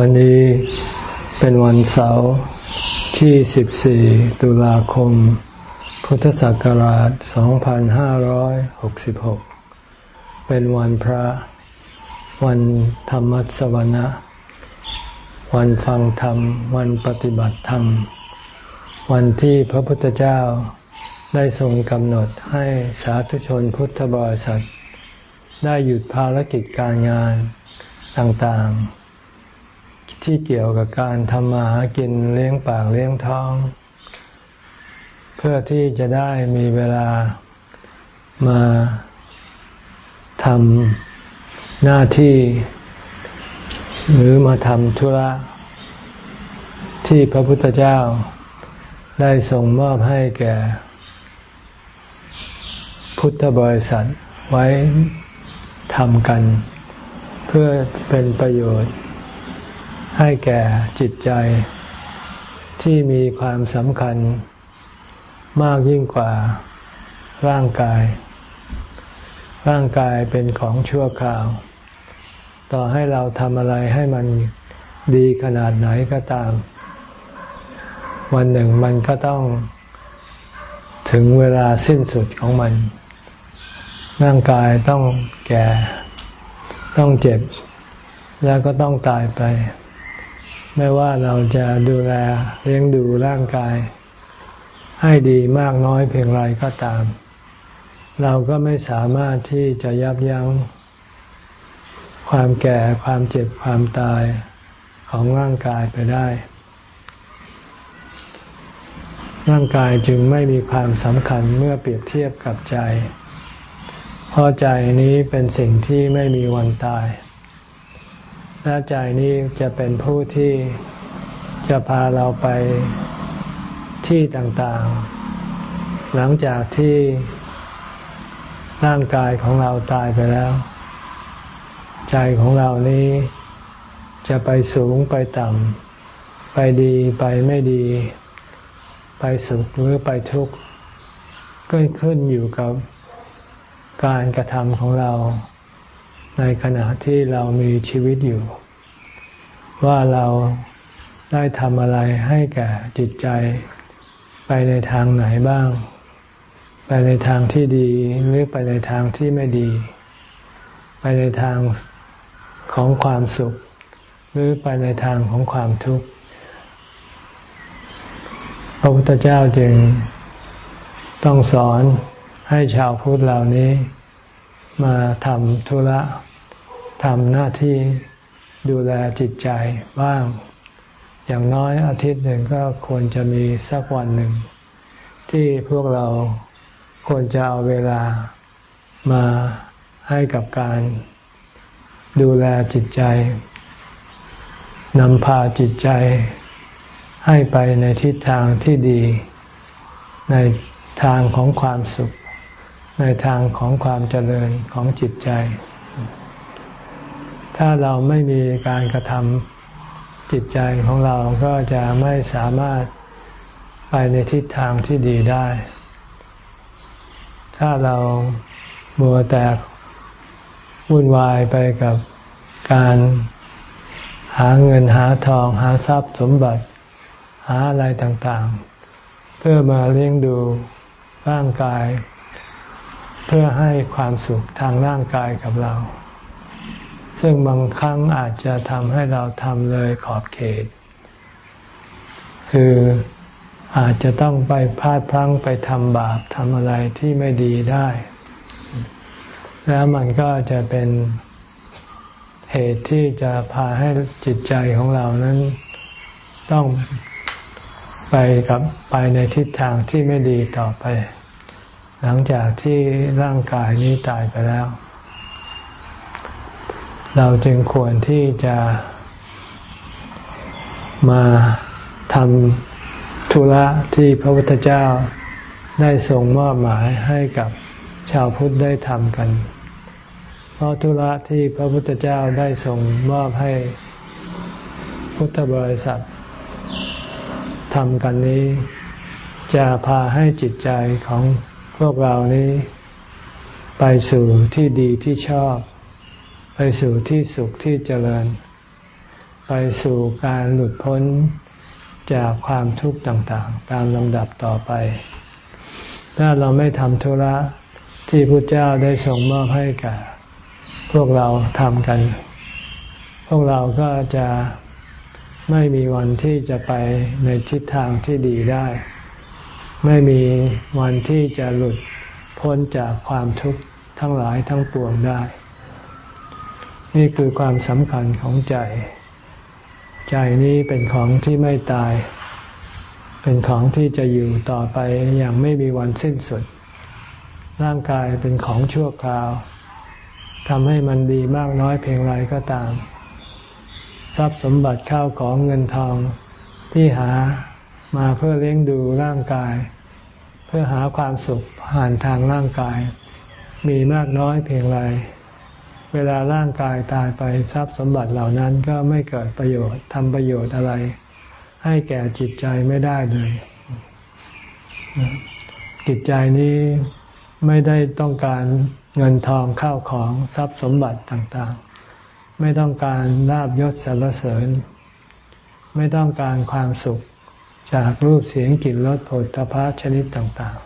วันนี้เป็นวันเสาร์ที่ 14 ตุลาคม พุทธศักราช 2566 เป็นวันพระ วันธรรมสวนะ วันฟังธรรม วันปฏิบัติธรรม วันที่พระพุทธเจ้าได้ทรงกำหนดให้สาธุชนพุทธบริษัท ได้หยุดภารกิจการงานต่างๆ ที่เกี่ยวกับการทำมาหากินเลี้ยงปากเลี้ยงท้อง เพื่อที่จะได้มีเวลามาทำหน้าที่ หรือมาทำธุระที่พระพุทธเจ้าได้ส่งมอบให้แก่ พุทธบริษัทไว้ทำกัน เพื่อเป็นประโยชน์ ให้แก่จิตใจที่มีความสำคัญมากยิ่งกว่าร่างกาย ร่างกายเป็นของชั่วคราว ต่อให้เราทำอะไรให้มันดีขนาดไหนก็ตาม วันหนึ่งมันก็ต้องถึงเวลาสิ้นสุดของมัน ร่างกายต้องแก่ ต้องเจ็บ แล้วก็ต้องตายไป ไม่ว่าเราจะดูแลเลี้ยงดูร่างกาย ให้ดีมากน้อยเพียงไรก็ตาม เราก็ไม่สามารถที่จะยับยั้ง ความแก่ความเจ็บความตายของร่างกายไปได้ ร่างกายจึงไม่มีความสำคัญเมื่อเปรียบเทียบกับใจ เพราะใจนี้เป็นสิ่งที่ไม่มีวันตาย และใจนี้จะเป็นผู้ที่จะพาเราไปที่ต่างๆ หลังจากที่ร่างกายของเราตายไปแล้ว ใจของเรานี้จะไปสูงไปต่ำ ไปดีไปไม่ดี ไปสุขหรือไปทุกข์ก็ขึ้นอยู่กับการกระทำของเรา ในขณะที่เรามีชีวิตอยู่ ว่าเราได้ทำอะไรให้แก่จิตใจ ไปในทางไหนบ้าง ไปในทางที่ดีหรือไปในทางที่ไม่ดี ไปในทางของความสุข หรือไปในทางของความทุกข์พระพุทธเจ้าจึงต้องสอนให้ชาวพุทธเหล่านี้มาทำธุระ ทำหน้าที่ดูแลจิตใจบ้าง อย่างน้อยอาทิตย์หนึ่งก็ควรจะมีสักวันหนึ่ง ที่พวกเราควรจะเอาเวลามาให้กับการดูแลจิตใจนำพาจิตใจให้ไปในทิศทางที่ดี ในทางของความสุข ในทางของความเจริญของจิตใจ ถ้าเราไม่มีการกระทำจิตใจของเราก็จะไม่สามารถไปในทิศทางที่ดีได้ ถ้าเราบัวแตกวุ่นวายไปกับการหาเงินหาทองหาทรัพย์สมบัติ หาอะไรต่างๆ เพื่อมาเลี้ยงดูร่างกาย เพื่อให้ความสุขทางร่างกายกับเรา ซึ่งบางครั้งอาจจะทำให้เราทำเลยขอบเขต คืออาจจะต้องไปพลาดพลั้งไปทำบาปทำอะไรที่ไม่ดีได้ แล้วมันก็จะเป็นเหตุที่จะพาให้จิตใจของเรานั้นต้องไปกับไปในทิศทางที่ไม่ดีต่อไป หลังจากที่ร่างกายนี้ตายไปแล้ว เราจึงควรที่จะมาทำธุระที่พระพุทธเจ้าได้ทรงมอบหมายให้กับชาวพุทธได้ทำกัน เพราะธุระที่พระพุทธเจ้าได้ทรงมอบให้พุทธบริษัททำกันนี้ จะพาให้จิตใจของพวกเรานี้ ไปสู่ที่ดีที่ชอบ ไปสู่ที่สุขที่เจริญ ไปสู่การหลุดพ้นจากความทุกข์ต่างๆ ตามลำดับต่อไป ถ้าเราไม่ทำธุระที่พระเจ้าได้ทรงมอบให้กับพวกเราทำกัน พวกเราก็จะไม่มีวันที่จะไปในทิศทางที่ดีได้ ไม่มีวันที่จะหลุดพ้นจากความทุกข์ทั้งหลายทั้งปวงได้ นี่คือความสำคัญของใจ ใจนี้เป็นของที่ไม่ตาย เป็นของที่จะอยู่ต่อไปอย่างไม่มีวันสิ้นสุด ร่างกายเป็นของชั่วคราวทำให้มันดีมากน้อยเพียงไรก็ตาม ทรัพย์สมบัติข้าวของเงินทองที่หามาเพื่อเลี้ยงดูร่างกาย เพื่อหาความสุขผ่านทางร่างกาย มีมากน้อยเพียงไร เวลาร่างกายตายไปทรัพย์สมบัติเหล่านั้นก็ไม่เกิดประโยชน์ทำประโยชน์อะไร ให้แก่จิตใจไม่ได้เลย จิตใจนี้ไม่ได้ต้องการเงินทองข้าวของทรัพย์สมบัติต่างๆ ไม่ต้องการลาบยศสรรเสริญ ไม่ต้องการความสุขจากรูปเสียงกลิ่นรสผลตภะชนิดต่าง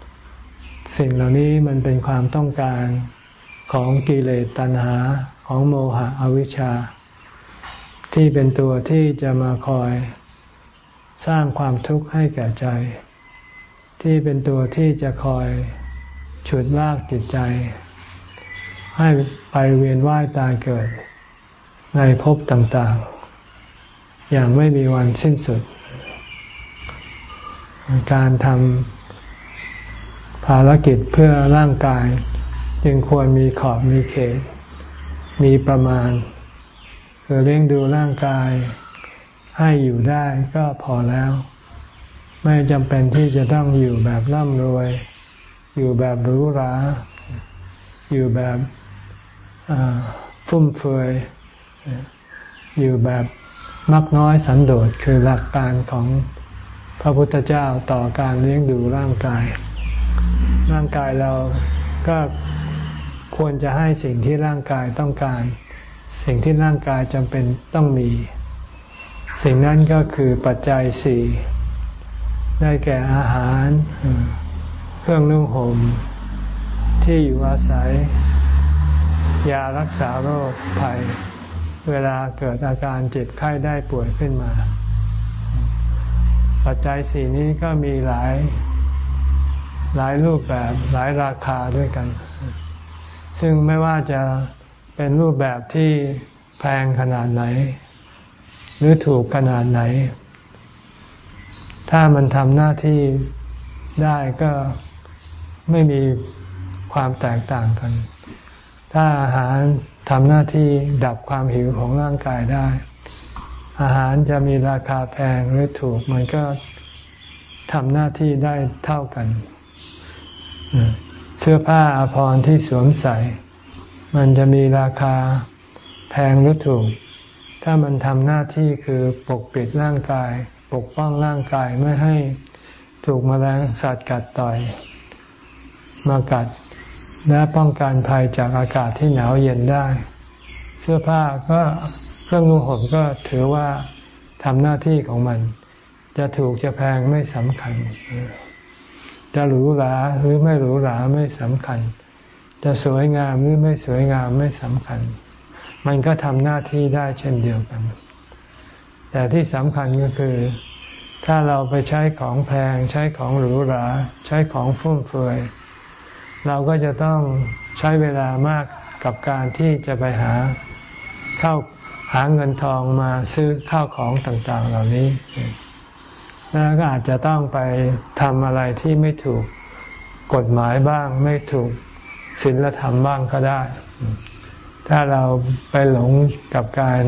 ๆ สิ่งเหล่านี้มันเป็นความต้องการ ของกิเลสตัณหาของโมหะอวิชชา ที่เป็นตัวที่จะมาคอยสร้างความทุกข์ให้แก่ใจ ที่เป็นตัวที่จะคอยฉุดลากจิตใจ ให้ไปเวียนว่ายตายเกิด ในภพต่างๆ อย่างไม่มีวันสิ้นสุด การทำภารกิจเพื่อร่างกาย จึงควรมีขอบมีเขต มีประมาณ คือเลี้ยงดูร่างกาย ให้อยู่ได้ก็พอแล้ว ไม่จำเป็นที่จะต้องอยู่แบบร่ำรวย อยู่แบบหรูหราอยู่แบบฟุ่มเฟือยอยู่แบบมักน้อยสันโดษคือหลักการของพระพุทธเจ้าต่อการเลี้ยงดูร่างกาย ร่างกายเราก็ ควรจะให้สิ่งที่ร่างกายต้องการ สิ่งที่ร่างกายจำเป็นต้องมี สิ่งนั้นก็คือปัจจัยสี่ได้แก่อาหาร เครื่องนุ่งห่มที่อยู่อาศัย ยารักษาโรคภัย เวลาเกิดอาการเจ็บไข้ได้ป่วยขึ้นมา ปัจจัยสี่นี้ก็มีหลายหลายรูปแบบหลายราคาด้วยกัน ซึ่งไม่ว่าจะเป็นรูปแบบที่แพงขนาดไหน หรือถูกขนาดไหน ถ้ามันทำหน้าที่ได้ก็ไม่มีความแตกต่างกัน ถ้าอาหารทำหน้าที่ดับความหิวของร่างกายได้ อาหารจะมีราคาแพงหรือถูกมันก็ทำหน้าที่ได้เท่ากัน เสื้อผ้าอาภรณ์ที่สวมใส่ มันจะมีราคาแพงหรือถูก ถ้ามันทำหน้าที่คือปกปิดร่างกาย ปกป้องร่างกายไม่ให้ถูกมแมลงสัตว์กัดต่อย มากัดและป้องกันภัยจากอากาศที่หนาวเย็นได้ เสื้อผ้าก็เครื่องนุ่งห่มก็ถือว่าทำหน้าที่ของมัน จะถูกจะแพงไม่สำคัญ จะหรูหราหรือไม่หรูหราไม่สำคัญ จะสวยงามหรือไม่สวยงามไม่สำคัญ มันก็ทำหน้าที่ได้เช่นเดียวกัน แต่ที่สำคัญก็คือ ถ้าเราไปใช้ของแพง ใช้ของหรูหรา ใช้ของฟุ่มเฟือยเราก็จะต้องใช้เวลามากกับการที่จะไปหาเข้าหาเงินทองมาซื้อข้าวของต่าง ๆ เหล่านี้ แล้วก็อาจจะต้องไปทำอะไรที่ไม่ถูกกฎหมายบ้าง ไม่ถูกศีลธรรมบ้างก็ได้ ถ้าเราไปหลงกับการ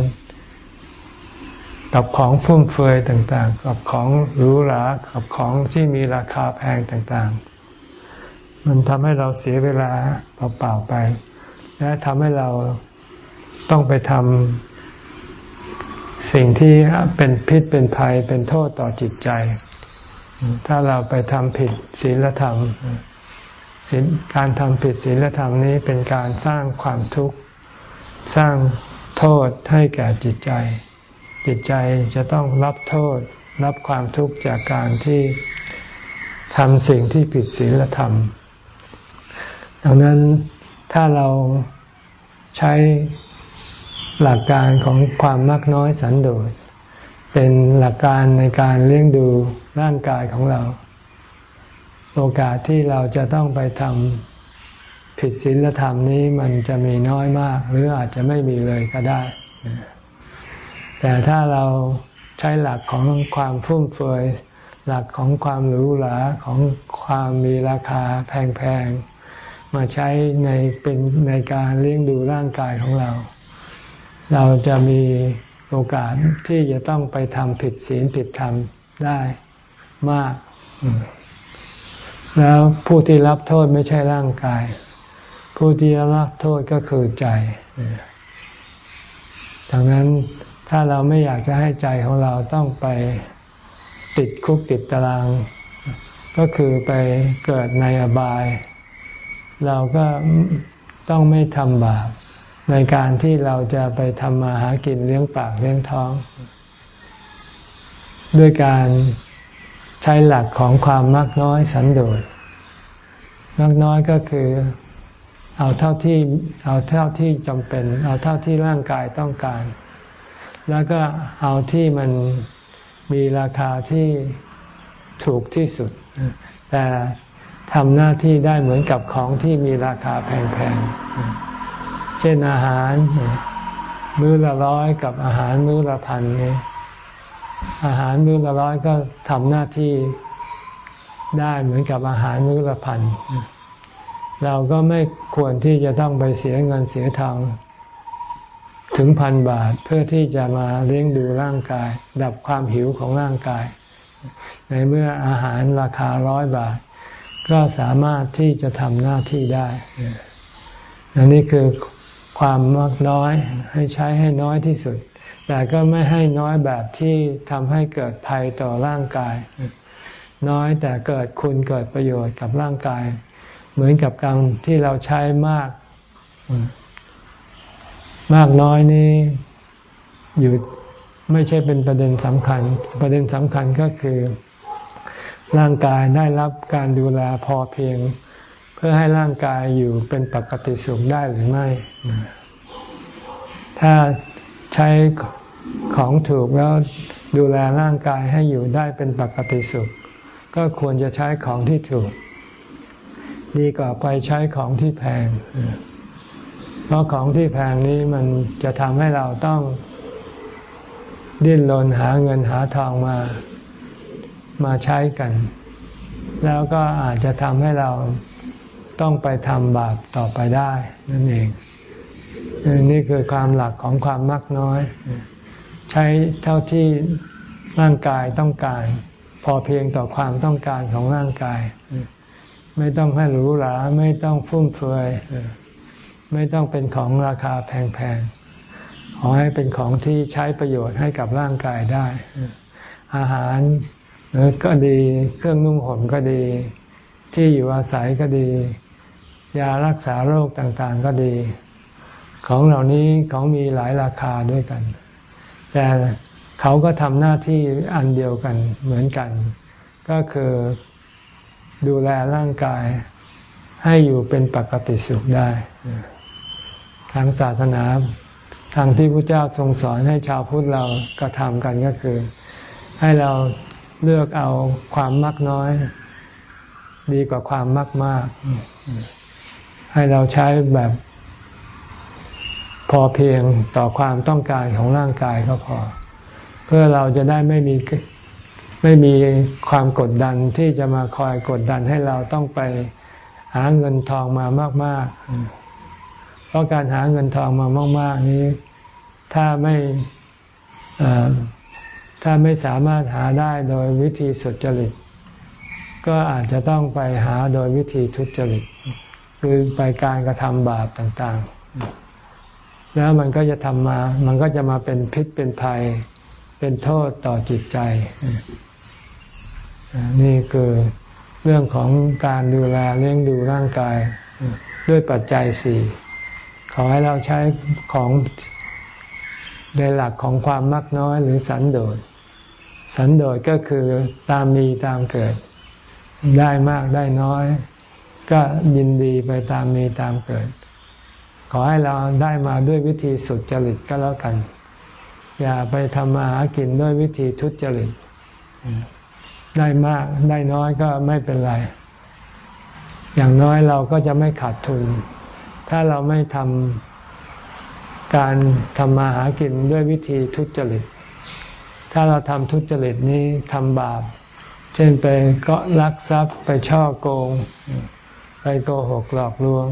กับของฟุ่มเฟือยต่างๆ กับของหรูหรา กับของที่มีราคาแพงต่างๆ มันทำให้เราเสียเวลาเปล่าๆไป และทำให้เราต้องไปทำ สิ่งที่เป็นพิษเป็นภัยเป็นโทษต่อจิตใจ ถ้าเราไปทำผิดศีลธรรมการทำผิดศีลธรรมนี้เป็นการสร้างความทุกข์สร้างโทษให้แก่จิตใจ จิตใจจะต้องรับโทษรับความทุกข์จากการที่ทำสิ่งที่ผิดศีลธรรม ดังนั้นถ้าเราใช้ หลักการของความมักน้อยสันโดษ เป็นหลักการในการเลี้ยงดูร่างกายของเรา โอกาสที่เราจะต้องไปทำผิดศีลธรรมนี้มันจะมีน้อยมาก หรืออาจจะไม่มีเลยก็ได้ แต่ถ้าเราใช้หลักของความฟุ่มเฟือยหลักของความหรูหราของความมีราคาแพงๆมาใช้ในเป็นในการเลี้ยงดูร่างกายของเรา เราจะมีโอกาสที่จะต้องไปทำผิดศีลผิดธรรมได้มาก แล้วผู้ที่รับโทษไม่ใช่ร่างกาย ผู้ที่รับโทษก็คือใจ ดังนั้นถ้าเราไม่อยากจะให้ใจของเราต้องไปติดคุกติดตาราง ก็คือไปเกิดในอบาย เราก็ต้องไม่ทำบาป ในการที่เราจะไปทำมาหากินเลี้ยงปากเลี้ยงท้อง ด้วยการใช้หลักของความมักน้อยสันโดษมักน้อยก็คือเอาเท่าที่เอาเท่าที่จำเป็น เอาเท่าที่ร่างกายต้องการ แล้วก็เอาที่มันมีราคาที่ถูกที่สุด แต่ทำหน้าที่ได้เหมือนกับของที่มีราคาแพงๆ เช่นอาหาร มื้อละร้อยกับอาหารมื้อละพันเนี่ยอาหารมื้อละร้อยก็ทำหน้าที่ได้เหมือนกับอาหารมื้อละพันเราก็ไม่ควรที่จะต้องไปเสียเงินเสียทองถึงพันบาทเพื่อที่จะมาเลี้ยงดูร่างกาย ดับความหิวของร่างกาย ในเมื่ออาหารราคาร้อยบาท ก็สามารถที่จะทำหน้าที่ได้อันนี้คือ ความมากน้อยให้ใช้ให้น้อยที่สุด แต่ก็ไม่ให้น้อยแบบที่ทำให้เกิดภัยต่อร่างกาย น้อยแต่เกิดคุณเกิดประโยชน์กับร่างกาย เหมือนกับการที่เราใช้มาก มากน้อยนี้อยู่ไม่ใช่เป็นประเด็นสำคัญ ประเด็นสำคัญก็คือ ร่างกายได้รับการดูแลพอเพียง เพื่อให้ร่างกายอยู่เป็นปกติสุขได้หรือไม่ ถ้าใช้ของถูกแล้วดูแลร่างกายให้อยู่ได้เป็นปกติสุข ก็ควรจะใช้ของที่ถูก ดีกว่าไปใช้ของที่แพง เพราะของที่แพงนี้มันจะทำให้เราต้องดิ้นรนหาเงินหาทองมามาใช้กัน แล้วก็อาจจะทำให้เรา ต้องไปทำบาปต่อไปได้ นั่นเอง นี่คือความหลักของความมักน้อย ใช้เท่าที่ร่างกายต้องการ พอเพียงต่อความต้องการของร่างกาย ไม่ต้องให้หรูหราไม่ต้องฟุ่มเฟือยไม่ต้องเป็นของราคาแพงๆขอให้เป็นของที่ใช้ประโยชน์ให้กับร่างกายได้ อาหารก็ดีเครื่องนุ่งห่มก็ดี ที่อยู่อาศัยก็ดี ยารักษาโรคต่างๆก็ดี ของเหล่านี้ของมีหลายราคาด้วยกัน แต่เขาก็ทำหน้าที่อันเดียวกันเหมือนกัน ก็คือดูแลร่างกายให้อยู่เป็นปกติสุขได้ ทางศาสนาทางที่พระเจ้าทรงสอนให้ชาวพุทธเรากระทำกันก็คือ ให้เราเลือกเอาความมากน้อย ดีกว่าความมากมาก ให้เราใช้แบบพอเพียงต่อความต้องการของร่างกายก็พอ เพื่อเราจะได้ไม่มีไม่มีความกดดันที่จะมาคอยกดดันให้เราต้องไปหาเงินทองมามาก ๆ เพราะการหาเงินทองมามาก ๆ นี้ถ้าไม่ถ้าไม่สามารถหาได้โดยวิธีสุจริต ก็อาจจะต้องไปหาโดยวิธีทุจริต คือไปการกระทำบาปต่างๆ แล้วมันก็จะทำมา มันก็จะมาเป็นพิษเป็นภัย เป็นโทษต่อจิตใจ นี่คือเรื่องของการดูแลเลี้ยงดูร่างกาย ด้วยปัจจัยสี่ ขอให้เราใช้ของในหลักของความมักน้อยหรือสันโดษ สันโดษก็คือตามมีตามเกิด ได้มากได้น้อย ก็ยินดีไปตามมีตามเกิด ขอให้เราได้มาด้วยวิธีสุดจริตก็แล้วกัน อย่าไปทำมาหากินด้วยวิธีทุจริต ได้มากได้น้อยก็ไม่เป็นไร อย่างน้อยเราก็จะไม่ขาดทุน ถ้าเราไม่ทำการทำมาหากินด้วยวิธีทุจริต ถ้าเราทำทุจริตนี้ทำบาป เช่นไปก็ลักทรัพย์ไปช่อโกง ไปโกหกหลอกลวง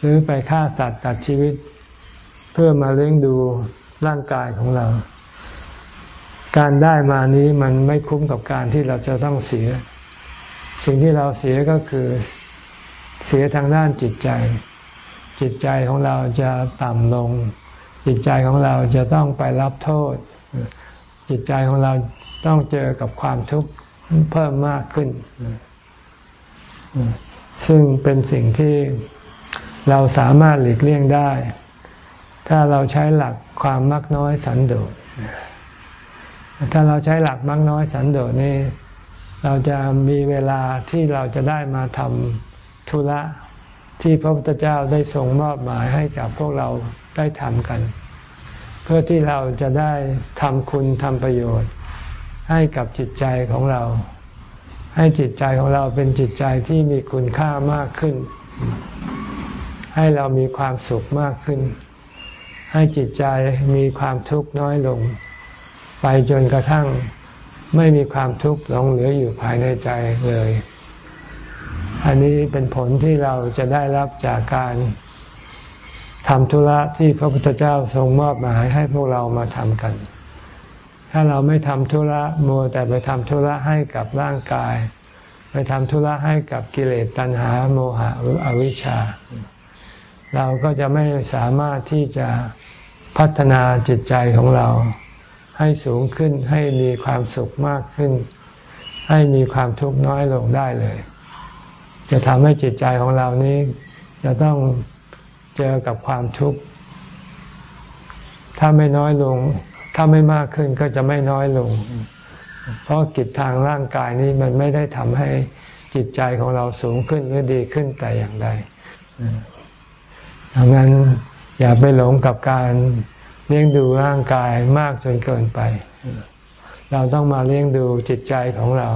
หรือไปฆ่าสัตว์ตัดชีวิต เพื่อมาเลี้ยงดูร่างกายของเรา การได้มานี้มันไม่คุ้มกับการที่เราจะต้องเสีย สิ่งที่เราเสียก็คือเสียทางด้านจิตใจ จิตใจของเราจะต่ำลง จิตใจของเราจะต้องไปรับโทษ จิตใจของเราต้องเจอกับความทุกข์เพิ่มมากขึ้น ซึ่งเป็นสิ่งที่เราสามารถหลีกเลี่ยงได้ ถ้าเราใช้หลักความมักน้อยสันโดษถ้าเราใช้หลักมักน้อยสันโดษนี่เราจะมีเวลาที่เราจะได้มาทำธุระที่พระพุทธเจ้าได้ทรงมอบหมายให้กับพวกเราได้ทำกัน เพื่อที่เราจะได้ทำคุณทำประโยชน์ให้กับจิตใจของเรา ให้จิตใจของเราเป็นจิตใจที่มีคุณค่ามากขึ้น ให้เรามีความสุขมากขึ้น ให้จิตใจมีความทุกข์น้อยลง ไปจนกระทั่งไม่มีความทุกข์หลงเหลืออยู่ภายในใจเลย อันนี้เป็นผลที่เราจะได้รับจากการทำธุระที่พระพุทธเจ้าทรงมอบหมายให้พวกเรามาทำกัน ถ้าเราไม่ทำธุระโมแต่ไปทำธุระให้กับร่างกาย ทำธุระให้กับกิเลสตัณหาโมหะหรืออวิชชา เราก็จะไม่สามารถที่จะพัฒนาจิตใจของเรา ให้สูงขึ้นให้มีความสุขมากขึ้น ให้มีความทุกข์น้อยลงได้เลย จะทำให้จิตใจของเรานี้จะต้องเจอกับความทุกข์ถ้าไม่น้อยลง ถ้าไม่มากขึ้นก็จะไม่น้อยลง เพราะกิจทางร่างกายนี้มันไม่ได้ทำให้จิตใจของเราสูงขึ้นหรือดีขึ้นแต่อย่างใดดังนั้นอย่าไปหลงกับการเลี้ยงดูร่างกายมากจนเกินไป เราต้องมาเลี้ยงดูจิตใจของเรา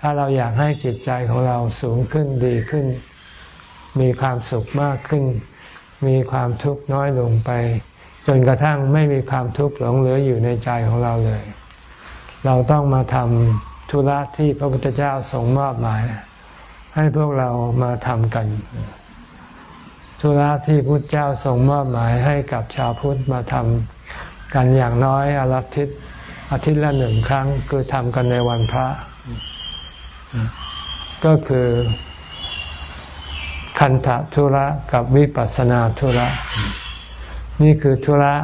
ถ้าเราอยากให้จิตใจของเราสูงขึ้นดีขึ้น มีความสุขมากขึ้น มีความทุกข์น้อยลงไป จนกระทั่งไม่มีความทุกข์หลงเหลืออยู่ในใจของเราเลย เราต้องมาทำธุระที่พระพุทธเจ้าทรงมอบหมาย ให้พวกเรามาทำกัน ธุระที่พุทธเจ้าทรงมอบหมายให้กับชาวพุทธมาทำกันอย่างน้อยอาทิตย์อาทิตย์ละหนึ่งครั้ง คือทำกันในวันพระ ก็คือคันธธุระกับวิปัสสนาธุระ นี่คือธุระ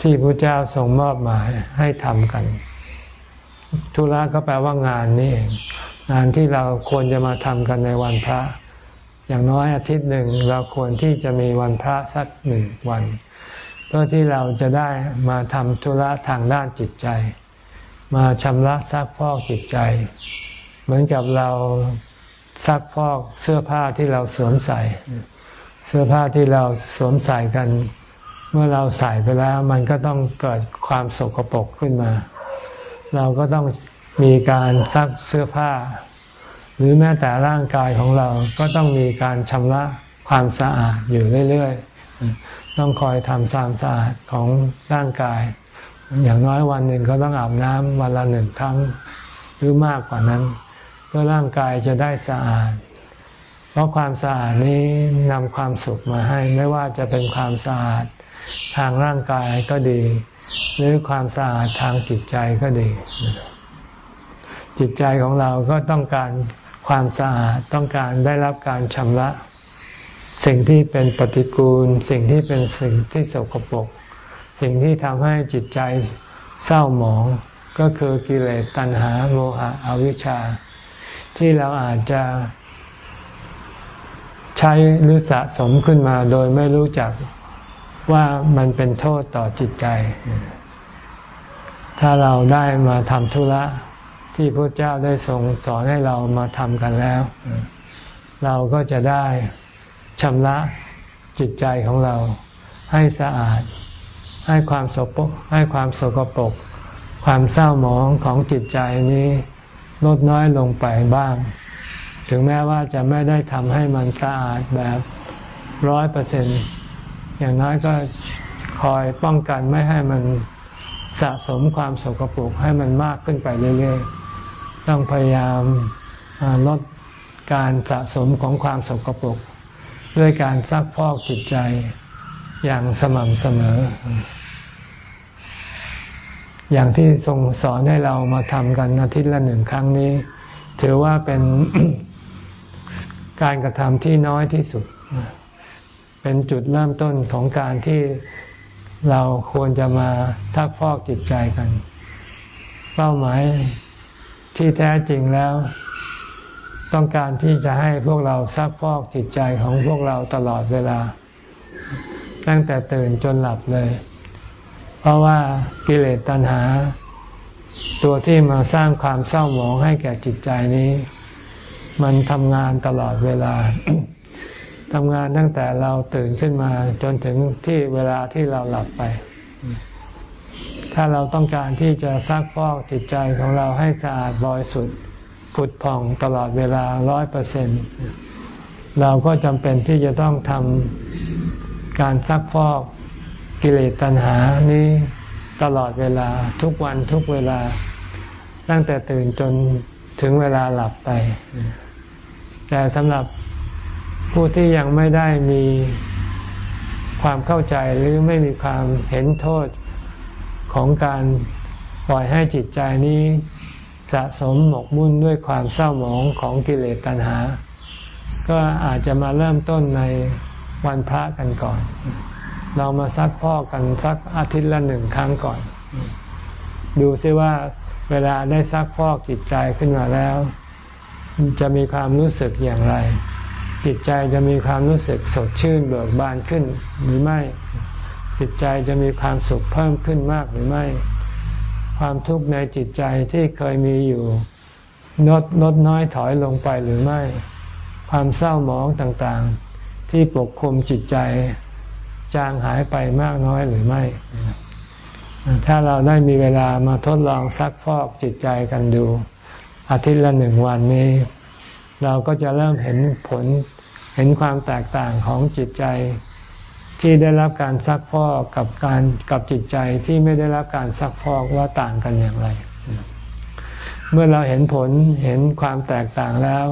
ที่พระเจ้าทรงมอบหมายให้ทำกัน ธุระก็แปลว่างานนี่เองงานที่เราควรจะมาทำกันในวันพระ อย่างน้อยอาทิตย์หนึ่งเราควรที่จะมีวันพระสักหนึ่งวัน เพื่อที่เราจะได้มาทำธุระทางด้านจิตใจ มาชำระซักพอกจิตใจ เหมือนกับเราซักพอกเสื้อผ้าที่เราสวมใส่ เสื้อผ้าที่เราสวมใส่กัน เมื่อเราใส่ไปแล้ว มันก็ต้องเกิดความสกปรกขึ้นมา เราก็ต้องมีการซักเสื้อผ้า หรือแม้แต่ร่างกายของเราก็ต้องมีการชำระความสะอาดอยู่เรื่อยๆ ต้องคอยทำความสะอาดของร่างกาย อย่างน้อยวันหนึ่งก็ต้องอาบน้ำวันละหนึ่งครั้งหรือมากกว่านั้น เพื่อร่างกายจะได้สะอาด เพราะความสะอาดนี้นำความสุขมาให้ ไม่ว่าจะเป็นความสะอาด ทางร่างกายก็ดี หรือความสะอาดทางจิตใจก็ดี จิตใจของเราก็ต้องการความสะอาดต้องการได้รับการชำระ สิ่งที่เป็นปฏิกูล สิ่งที่เป็นสิ่งที่สกปรกสิ่งที่ทำให้จิตใจเศร้าหมองก็คือกิเลสตัณหาโมหะอวิชชา ที่เราอาจจะใช้หรือสะสมขึ้นมาโดยไม่รู้จัก ว่ามันเป็นโทษต่อจิตใจ ถ้าเราได้มาทำธุระที่พระเจ้าได้ทรงสอนให้เรามาทำกันแล้ว เราก็จะได้ชำระจิตใจของเราให้สะอาด ให้ความสกปรกให้ความสกปรกความเศร้าหมองของจิตใจนี้ลดน้อยลงไปบ้าง ถึงแม้ว่าจะไม่ได้ทำให้มันสะอาดแบบร้อยเปอร์เซ็นต์ อย่างน้อยก็คอยป้องกันไม่ให้มันสะสมความสกปรกให้มันมากขึ้นไปเรื่อยๆ ต้องพยายามลดการสะสมของความสกปรกด้วยการซักพอกจิตใจอย่างสม่ำเสมอ อย่างที่ทรงสอนให้เรามาทำกันอาทิตย์ละหนึ่งครั้งนี้ ถือว่าเป็นการกระทำที่น้อยที่สุด เป็นจุดเริ่มต้นของการที่เราควรจะมาซักพอกจิตใจกัน เป้าหมายที่แท้จริงแล้ว ต้องการที่จะให้พวกเราซักพอกจิตใจของพวกเราตลอดเวลา ตั้งแต่ตื่นจนหลับเลย เพราะว่ากิเลสตัณหา ตัวที่มาสร้างความเศร้าหมองให้แก่จิตใจนี้ มันทำงานตลอดเวลา ทำงานตั้งแต่เราตื่นขึ้นมาจนถึงที่เวลาที่เราหลับไป ถ้าเราต้องการที่จะซักพอกจิตใจของเราให้สะอาดบริสุทธิ์ผุดผ่องตลอดเวลาร้อยเปอร์เซ็นเราก็จำเป็นที่จะต้องทำการซักพอกกิเลสตัณหานี้ตลอดเวลาทุกวันทุกเวลาตั้งแต่ตื่นจนถึงเวลาหลับไป แต่สำหรับ ผู้ที่ยังไม่ได้มีความเข้าใจหรือไม่มีความเห็นโทษของการปล่อยให้จิตใจนี้สะสมหมกมุ่นด้วยความเศร้าหมองของกิเลสตัณหา ก็อาจจะมาเริ่มต้นในวันพระกันก่อน เรามาซักพ่อกันสักอาทิตย์ละหนึ่งครั้งก่อน ดูซิว่าเวลาได้ซักพอกจิตใจขึ้นมาแล้ว จะมีความรู้สึกอย่างไร จิตใจจะมีความรู้สึกสดชื่นเบิกบานขึ้นหรือไม่ จิตใจจะมีความสุขเพิ่มขึ้นมากหรือไม่ ความทุกข์ในจิตใจที่เคยมีอยู่ลดลดน้อยถอยลงไปหรือไม่ ความเศร้าหมองต่างๆ ที่ปกคลุมจิตใจ จางหายไปมากน้อยหรือไม่ ถ้าเราได้มีเวลามาทดลองซักฟอกจิตใจกันดู อาทิตย์ละหนึ่งวันนี้ เราก็จะเริ่มเห็นผลเห็นความแตกต่างของจิตใจที่ได้รับการซักพอกกับการกับจิตใจที่ไม่ได้รับการซักพอกว่าต่างกันอย่างไร เมื่อเราเห็นผลเห็นความแตกต่างแล้ว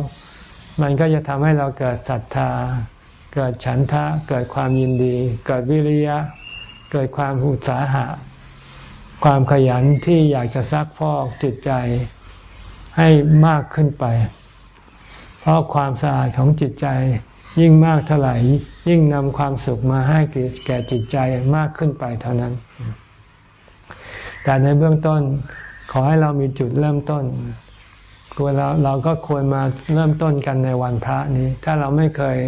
มันก็จะทำให้เราเกิดศรัทธา เกิดฉันทะ เกิดความยินดี เกิดวิริยะ เกิดความอุตสาหะ ความขยันที่อยากจะซักพอกจิตใจให้มากขึ้นไป ราะความสะอาดของจิตใจยิ่งมากเท่าไหร่ ยิ่งนำความสุขมาให้แก่จิตใจมากขึ้นไปเท่านั้น แต่ในเบื้องต้นขอให้เรามีจุดเริ่มต้นควรเราเราก็ควรมาเริ่มต้นกันในวันพระนี้ ถ้าเราไม่เคย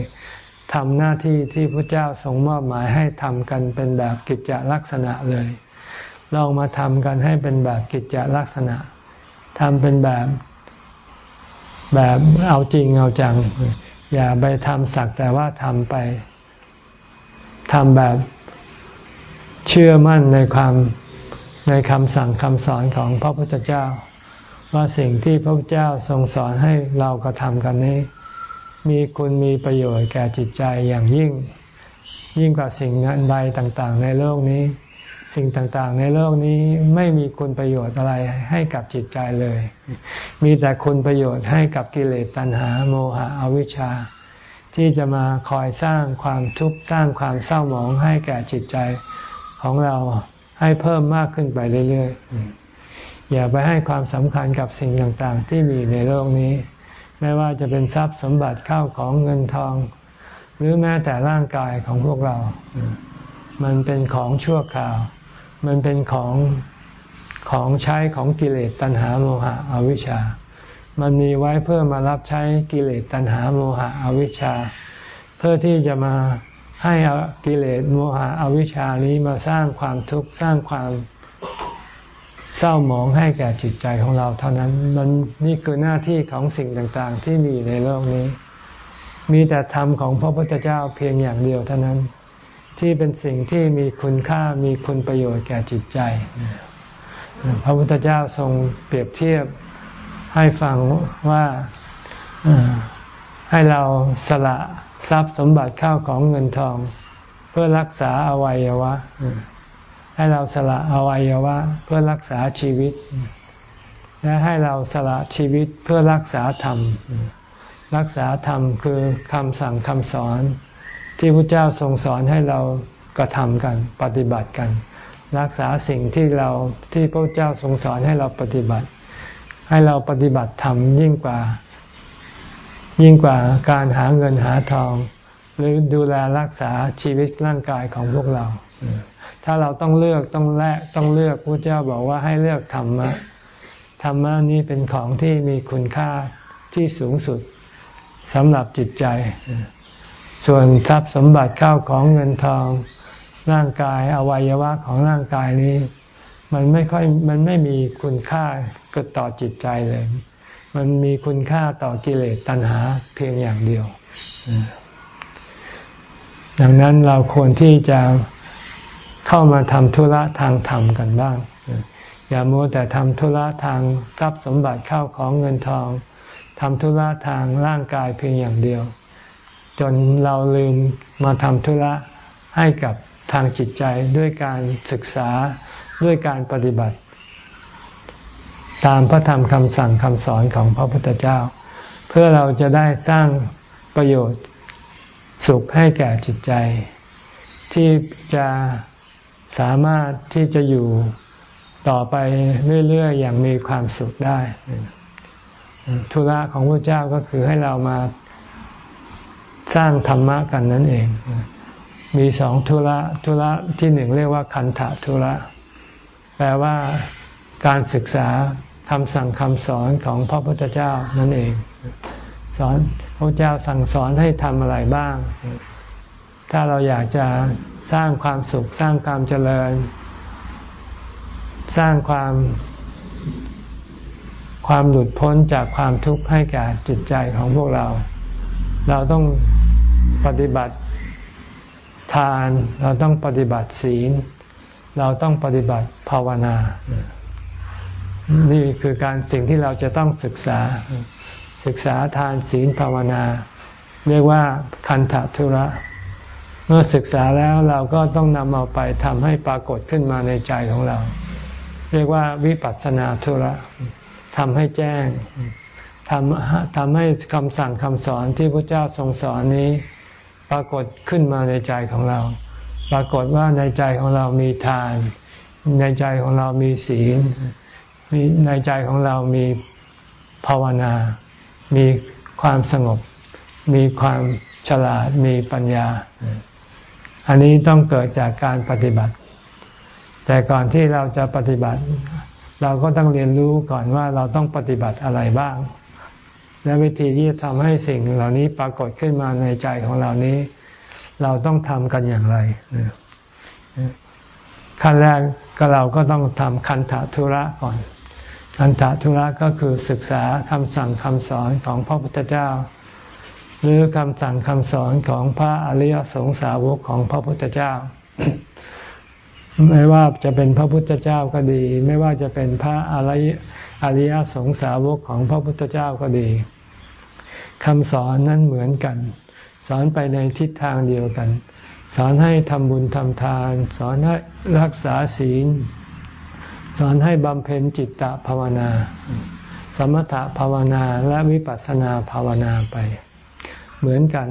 ทำหน้าที่ที่พระเจ้าทรงมอบหมายให้ทำกันเป็นแบบกิจจลักษณะเลยลองมาทำกันให้เป็นแบบกิจจลักษณะทำเป็นแบบ แบบเอาจริงเอาจัง อย่าไปทำสักแต่ว่าทำไปทำแบบเชื่อมั่นในความในคำสั่งคำสอนของพระพุทธเจ้า ว่าสิ่งที่พระพุทธเจ้าทรงสอนให้เรากระทำกันนี้ มีคุณมีประโยชน์แก่จิตใจอย่างยิ่ง ยิ่งกว่าสิ่งใดต่าง ๆ ในโลกนี้ สิ่งต่างๆ ในโลกนี้ไม่มีคุณประโยชน์อะไรให้กับจิตใจเลย มีแต่คุณประโยชน์ให้กับกิเลสตัณหา โมหะอวิชชา ที่จะมาคอยสร้างความทุกข์สร้างความเศร้าหมองให้แก่จิตใจของเราให้เพิ่มมากขึ้นไปเรื่อยๆ อย่าไปให้ความสำคัญกับสิ่งต่างๆ ที่มีในโลกนี้ ไม่ว่าจะเป็นทรัพย์สมบัติเข้าของเงินทอง หรือแม้แต่ร่างกายของพวกเรา มันเป็นของชั่วคราว มันเป็นของของใช้ของกิเลสตัณหาโมหะอวิชชา มันมีไว้เพื่อมารับใช้กิเลสตัณหาโมหะอวิชชา เพื่อที่จะมาให้กิเลสโมหะอวิชชานี้มาสร้างความทุกข์สร้างความเศร้าหมองให้แก่จิตใจของเราเท่านั้น มันนี่คือหน้าที่ของสิ่งต่างๆ ที่มีในโลกนี้ มีแต่ธรรมของพระพุทธเจ้าเพียงอย่างเดียวเท่านั้น ที่เป็นสิ่งที่มีคุณค่ามีคุณประโยชน์แก่จิตใจ พระพุทธเจ้าทรงเปรียบเทียบให้ฟังว่าให้เราสละทรัพย์สมบัติข้าวของเงินทอง เพื่อรักษาอวัยวะ ให้เราสละอวัยวะ เพื่อรักษาชีวิต และให้เราสละชีวิตเพื่อรักษาธรรม รักษาธรรมคือคำสั่งคำสอน ที่พระเจ้าทรงสอนให้เรากระทำกันปฏิบัติกัน รักษาสิ่งที่เราที่พระเจ้าทรงสอนให้เราปฏิบัติ ให้เราปฏิบัติธรรมยิ่งกว่า ยิ่งกว่าการหาเงินหาทอง หรือดูแลรักษาชีวิตร่างกายของพวกเรา ถ้าเราต้องเลือกต้องแลกต้องเลือกพระเจ้าบอกว่าให้เลือกธรรมะธรรมะนี้เป็นของที่มีคุณค่าที่สูงสุดสำหรับจิตใจ ส่วนทรัพย์สมบัติเข้าของเงินทอง ร่างกายอวัยวะของร่างกายนี้ มันไม่ค่อยมันไม่มีคุณค่ากิดต่อจิตใจเลย มันมีคุณค่าต่อกิเลสตัณหาเพียงอย่างเดียว ดังนั้นเราควรที่จะเข้ามาทำธุระทางธรรมกันบ้าง อย่ามัวแต่ทำธุระทางทรัพย์สมบัติเข้าของเงินทองทำธุระทางร่างกายเพียงอย่างเดียว จนเราลืมมาทำธุระให้กับทางจิตใจด้วยการศึกษาด้วยการปฏิบัติ ตามพระธรรมคำสั่งคำสอนของพระพุทธเจ้า เพื่อเราจะได้สร้างประโยชน์สุขให้แก่จิตใจ ที่จะสามารถที่จะอยู่ต่อไปเรื่อย ๆ อย่างมีความสุขได้ ธุระของพระเจ้าก็คือให้เรามา สร้างธรรมะกันนั่นเอง มีสองธุระธุระที่หนึ่งเรียกว่าคันธะธุระ แปลว่าการศึกษาคำสั่งคำสอนของพระพุทธเจ้านั่นเอง สอนพระเจ้าสั่งสอนให้ทำอะไรบ้าง ถ้าเราอยากจะสร้างความสุขสร้างความเจริญ สร้างความความหลุดพ้นจากความทุกข์ให้แก่จิตใจของพวกเรา เราต้องปฏิบัติทาน เราต้องปฏิบัติศีล เราต้องปฏิบัติภาวนา นี่คือการสิ่งที่เราจะต้องศึกษา ศึกษาทานศีลภาวนา เรียกว่าคันธทุระ เมื่อศึกษาแล้วเราก็ต้องนำเอาไปทำให้ปรากฏขึ้นมาในใจของเรา เรียกว่าวิปัสสนาธุระทำให้แจ้ง ทำทำให้คำสั่งคำสอนที่พระเจ้าทรงสอนนี้ ปรากฏขึ้นมาในใจของเรา ปรากฏว่าในใจของเรามีทาน ในใจของเรามีศีลมีในใจของเรามีภาวนา มีความสงบ มีความฉลาด มีปัญญา อันนี้ต้องเกิดจากการปฏิบัติ แต่ก่อนที่เราจะปฏิบัติ เราก็ต้องเรียนรู้ก่อนว่าเราต้องปฏิบัติอะไรบ้าง และวิธีที่จะทำให้สิ่งเหล่านี้ปรากฏขึ้นมาในใจของเรานี้ เราต้องทำกันอย่างไร ขั้นแรกก็เราก็ต้องทำคันธทุระก่อนอันตทุระก็คือศึกษาคำสั่งคำสอนของพระพุทธเจ้า หรือคำสั่งคำสอนของพระอริยสงสาวกของพระพุทธเจ้า ไม่ว่าจะเป็นพระพุทธเจ้าก็ดี ไม่ว่าจะเป็นพระอริย อริยสงสาวกของพระพุทธเจ้าก็ดีคำสอนนั้นเหมือนกัน สอนไปในทิศทางเดียวกัน สอนให้ทำบุญทำทาน สอนให้รักษาศีล สอนให้บำเพ็ญจิตตภาวนา สมถภาวนาและวิปัสสนาภาวนาไป เหมือนกัน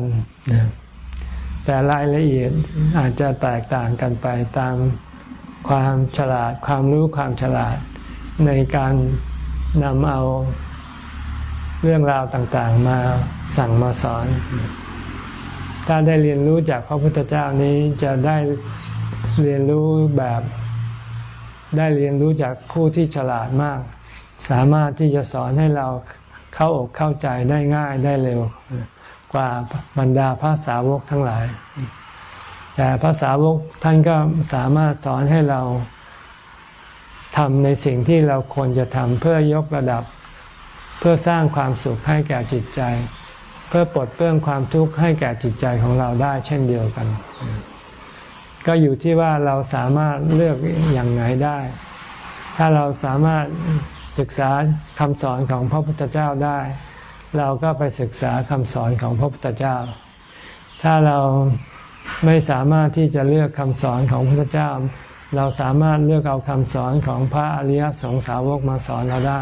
นะแต่รายละเอียดอาจจะแตกต่างกันไปตามความฉลาดความรู้ความฉลาดในการ นำเอาเรื่องราวต่างๆ มาสั่งมาสอน ถ้าได้เรียนรู้จากพระพุทธเจ้านี้จะได้เรียนรู้แบบ ได้เรียนรู้จากผู้ที่ฉลาดมาก สามารถที่จะสอนให้เราเข้าอกเข้าใจได้ง่ายได้เร็ว กว่าบรรดาภาษาวกทั้งหลาย แต่ภาษาวกท่านก็สามารถสอนให้เรา ทำในสิ่งที่เราควรจะทำเพื่อยกระดับ เพื่อสร้างความสุขให้แก่จิตใจ เพื่อปลดเปลื้องความทุกข์ให้แก่จิตใจของเราได้เช่นเดียวกัน ก็อยู่ที่ว่าเราสามารถเลือกอย่างไหนได้ ถ้าเราสามารถศึกษาคำสอนของพระพุทธเจ้าได้ เราก็ไปศึกษาคำสอนของพระพุทธเจ้า ถ้าเราไม่สามารถที่จะเลือกคำสอนของพระพุทธเจ้า เราสามารถเลือกเอาคำสอนของพระอริยสงสาวกมาสอนเราได้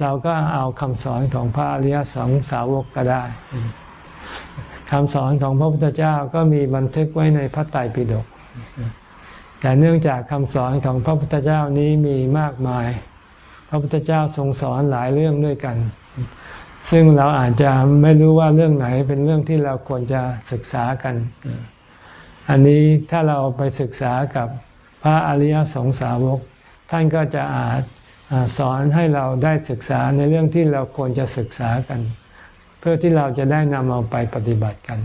เราก็เอาคำสอนของพระอริยสงสาวกก็ได้คำสอนของพระพุทธเจ้าก็มีบันทึกไว้ในพระไตรปิฎกแต่เนื่องจากคำสอนของพระพุทธเจ้านี้มีมากมาย พระพุทธเจ้าทรงสอนหลายเรื่องด้วยกัน ซึ่งเราอาจจะไม่รู้ว่าเรื่องไหนเป็นเรื่องที่เราควรจะศึกษากัน อันนี้ถ้าเราไปศึกษากับ พระอริยสงสาวก ท่านก็จะอาจสอนให้เราได้ศึกษาในเรื่องที่เราควรจะศึกษากัน เพื่อที่เราจะได้นำเอาไปปฏิบัติกัน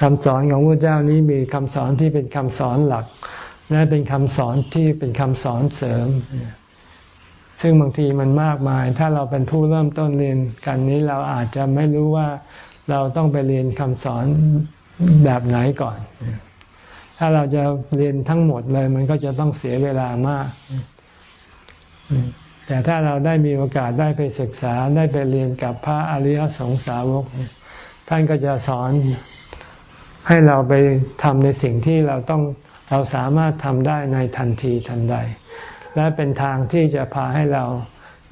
คำสอนของพระเจ้านี้มีคำสอนที่เป็นคำสอนหลัก และเป็นคำสอนที่เป็นคำสอนเสริม ซึ่งบางทีมันมากมาย ถ้าเราเป็นผู้เริ่มต้นเรียนกันนี้เราอาจจะไม่รู้ว่าเราต้องไปเรียนคำสอนแบบไหนก่อน ถ้าเราจะเรียนทั้งหมดเลย มันก็จะต้องเสียเวลามาก แต่ถ้าเราได้มีโอกาสได้ไปศึกษาได้ไปเรียนกับพระอริยสงสาวก ท่านก็จะสอนให้เราไปทำในสิ่งที่เราต้องเราสามารถทำได้ในทันทีทันใด และเป็นทางที่จะพาให้เรา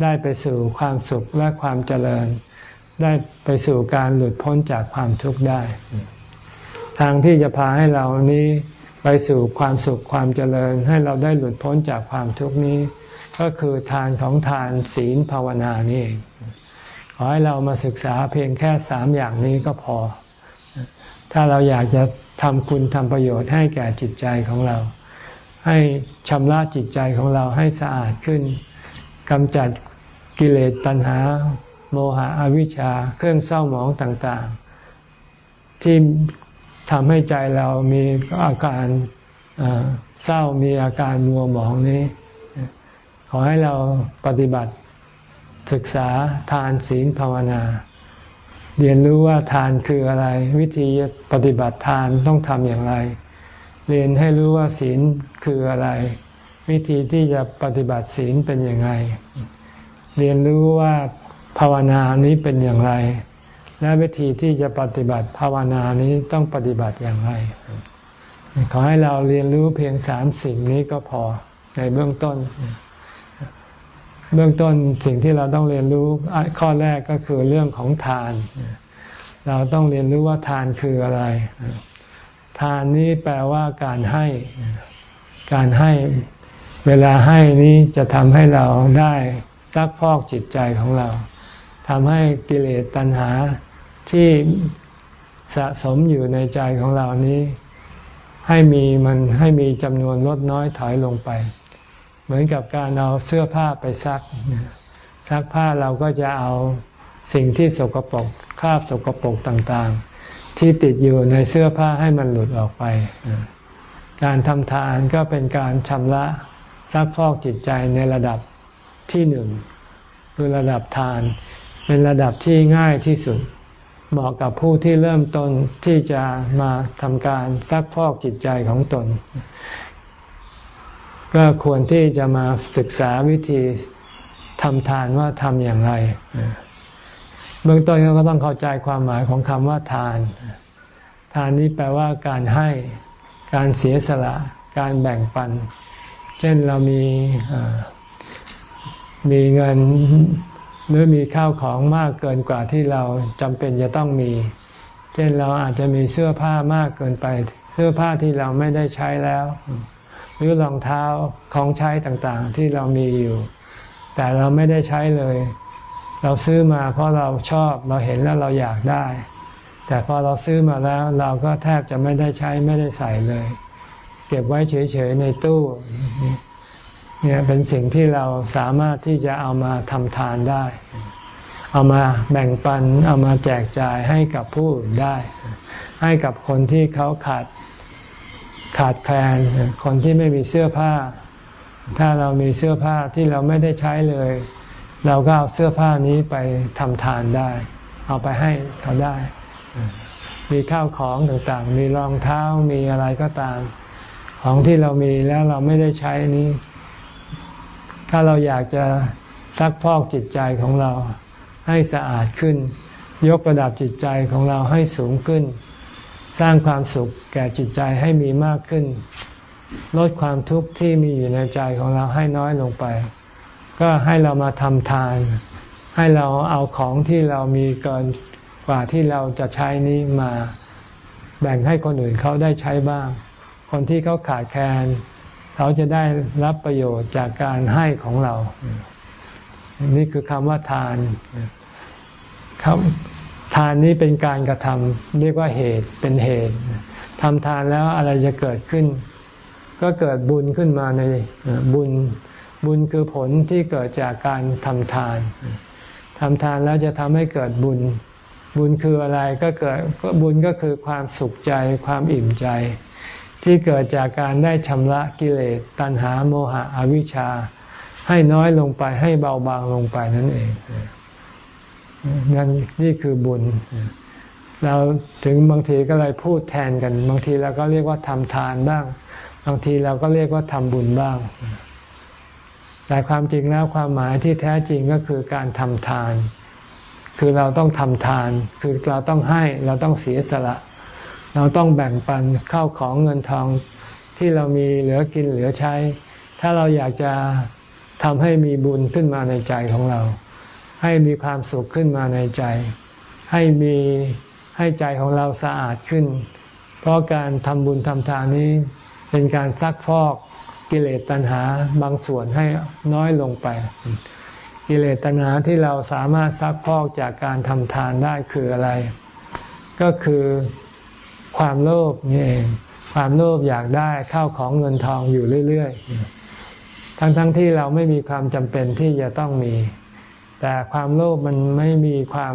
ได้ไปสู่ความสุขและความเจริญ ได้ไปสู่การหลุดพ้นจากความทุกข์ได้ ทางที่จะพาให้เรานี้ ไปสู่ความสุขความเจริญให้เราได้หลุดพ้นจากความทุกข์นี้ ก็คือทานของทานศีลภาวนานี่เองขอให้เรามาศึกษาเพียงแค่สามอย่างนี้ก็พอ ถ้าเราอยากจะทำคุณทำประโยชน์ให้แก่จิตใจของเรา ให้ชำระจิตใจของเราให้สะอาดขึ้นกำจัดกิเลสตัณหา โมหะอวิชชา เครื่องเศร้าหมองต่างๆ ที่ ทำให้ใจเรามีอาการเศร้ามีอาการมัวหมองนี้ ขอให้เราปฏิบัติศึกษาทานศีลภาวนา เรียนรู้ว่าทานคืออะไร วิธีปฏิบัติทานต้องทำอย่างไร เรียนให้รู้ว่าศีลคืออะไร วิธีที่จะปฏิบัติศีลเป็นอย่างไร เรียนรู้ว่าภาวนานี้เป็นอย่างไร และวิธีที่จะปฏิบัติภาวนานี้ต้องปฏิบัติอย่างไร ขอให้เราเรียนรู้เพียงสามสิ่งนี้ก็พอในเบื้องต้น เบื้องต้นสิ่งที่เราต้องเรียนรู้ข้อแรกก็คือเรื่องของทาน เราต้องเรียนรู้ว่าทานคืออะไร ทานนี้แปลว่าการให้ การให้เวลาให้นี้จะทำให้เราได้ซักพอกจิตใจของเราทำให้กิเลสตัณหา ที่สะสมอยู่ในใจของเรานี้ ให้มีมันให้มีจำนวนลดน้อยถอยลงไป เหมือนกับการเอาเสื้อผ้าไปซัก ซักผ้าเราก็จะเอาสิ่งที่สกปรกคราบสกปรกต่างๆ ที่ติดอยู่ในเสื้อผ้าให้มันหลุดออกไป การทำทานก็เป็นการชำระซักพอกจิตใจในระดับที่หนึ่งคือระดับทาน เป็นระดับที่ง่ายที่สุด เหมาะกับผู้ที่เริ่มต้นที่จะมาทำการซักพอกจิตใจของตน ก็ควรที่จะมาศึกษาวิธีทำทานว่าทำอย่างไรเบื้องต้นก็ต้องเข้าใจความหมายของคำว่าทาน ทานนี้แปลว่าการให้การเสียสละ การแบ่งปัน เช่นเรามีมีเงิน หรือมีข้าวของมากเกินกว่าที่เราจำเป็นจะต้องมี เช่นเราอาจจะมีเสื้อผ้ามากเกินไป เสื้อผ้าที่เราไม่ได้ใช้แล้ว หรือรองเท้าของใช้ต่างๆที่เรามีอยู่ แต่เราไม่ได้ใช้เลย เราซื้อมาเพราะเราชอบเราเห็นแล้วเราอยากได้ แต่พอเราซื้อมาแล้วเราก็แทบจะไม่ได้ใช้ไม่ได้ใส่เลย เก็บไว้เฉยๆในตู้ เนี่ยเป็นสิ่งที่เราสามารถที่จะเอามาทำทานได้ เอามาแบ่งปัน เอามาแจกจ่ายให้กับผู้อื่นได้ ให้กับคนที่เขาขาดขาดแคลนคนที่ไม่มีเสื้อผ้า ถ้าเรามีเสื้อผ้าที่เราไม่ได้ใช้เลย เราก็เอาเสื้อผ้านี้ไปทำทานได้ เอาไปให้เขาได้ มีข้าวของต่างๆ มีรองเท้ามีอะไรก็ตาม ของที่เรามีแล้วเราไม่ได้ใช้นี้ ถ้าเราอยากจะซักพอกจิตใจของเราให้สะอาดขึ้น ยกระดับจิตใจของเราให้สูงขึ้น สร้างความสุขแก่จิตใจให้มีมากขึ้น ลดความทุกข์ที่มีอยู่ในใจของเราให้น้อยลงไป ก็ให้เรามาทำทาน ให้เราเอาของที่เรามีเกินกว่าที่เราจะใช้นี้มาแบ่งให้คนอื่นเขาได้ใช้บ้าง คนที่เขาขาดแคลน เขาจะได้รับประโยชน์จากการให้ของเรา นี่คือคำว่าทานคำทานนี้เป็นการกระทำเรียกว่าเหตุเป็นเหตุทำทานแล้วอะไรจะเกิดขึ้น ก็เกิดบุญขึ้นมาในบุญบุญคือผลที่เกิดจากการทำทานทำทานแล้วจะทำให้เกิดบุญ บุญคืออะไรก็เกิดบุญก็คือความสุขใจ ความอิ่มใจ ที่เกิดจากการได้ชำระกิเลสตัณหาโมหะอวิชชา ให้น้อยลงไปให้เบาบางลงไปนั่นเองนั่นนี่คือบุญ เราถึงบางทีก็เลยพูดแทนกัน บางทีเราก็เรียกว่าทำทานบ้าง บางทีเราก็เรียกว่าทำบุญบ้าง แต่ความจริงแล้วความหมายที่แท้จริงก็คือการทำทาน คือเราต้องทำทาน คือเราต้องให้เราต้องเสียสละ เราต้องแบ่งปันเข้าของเงินทองที่เรามีเหลือกินเหลือใช้ ถ้าเราอยากจะทำให้มีบุญขึ้นมาในใจของเรา ให้มีความสุขขึ้นมาในใจ ให้มีให้ใจของเราสะอาดขึ้น เพราะการทำบุญทำทานนี้เป็นการซักฟอกกิเลสตัณหาบางส่วนให้น้อยลงไป กิเลสตัณหาที่เราสามารถซักฟอกจากการทำทานได้คืออะไร ก็คือ ความโลภนี่เอง ความโลภอยากได้ข้าวของเงินทองอยู่เรื่อยๆ ทั้งๆทที่เราไม่มีความจำเป็นที่จะต้องมี แต่ความโลภมันไม่มีความ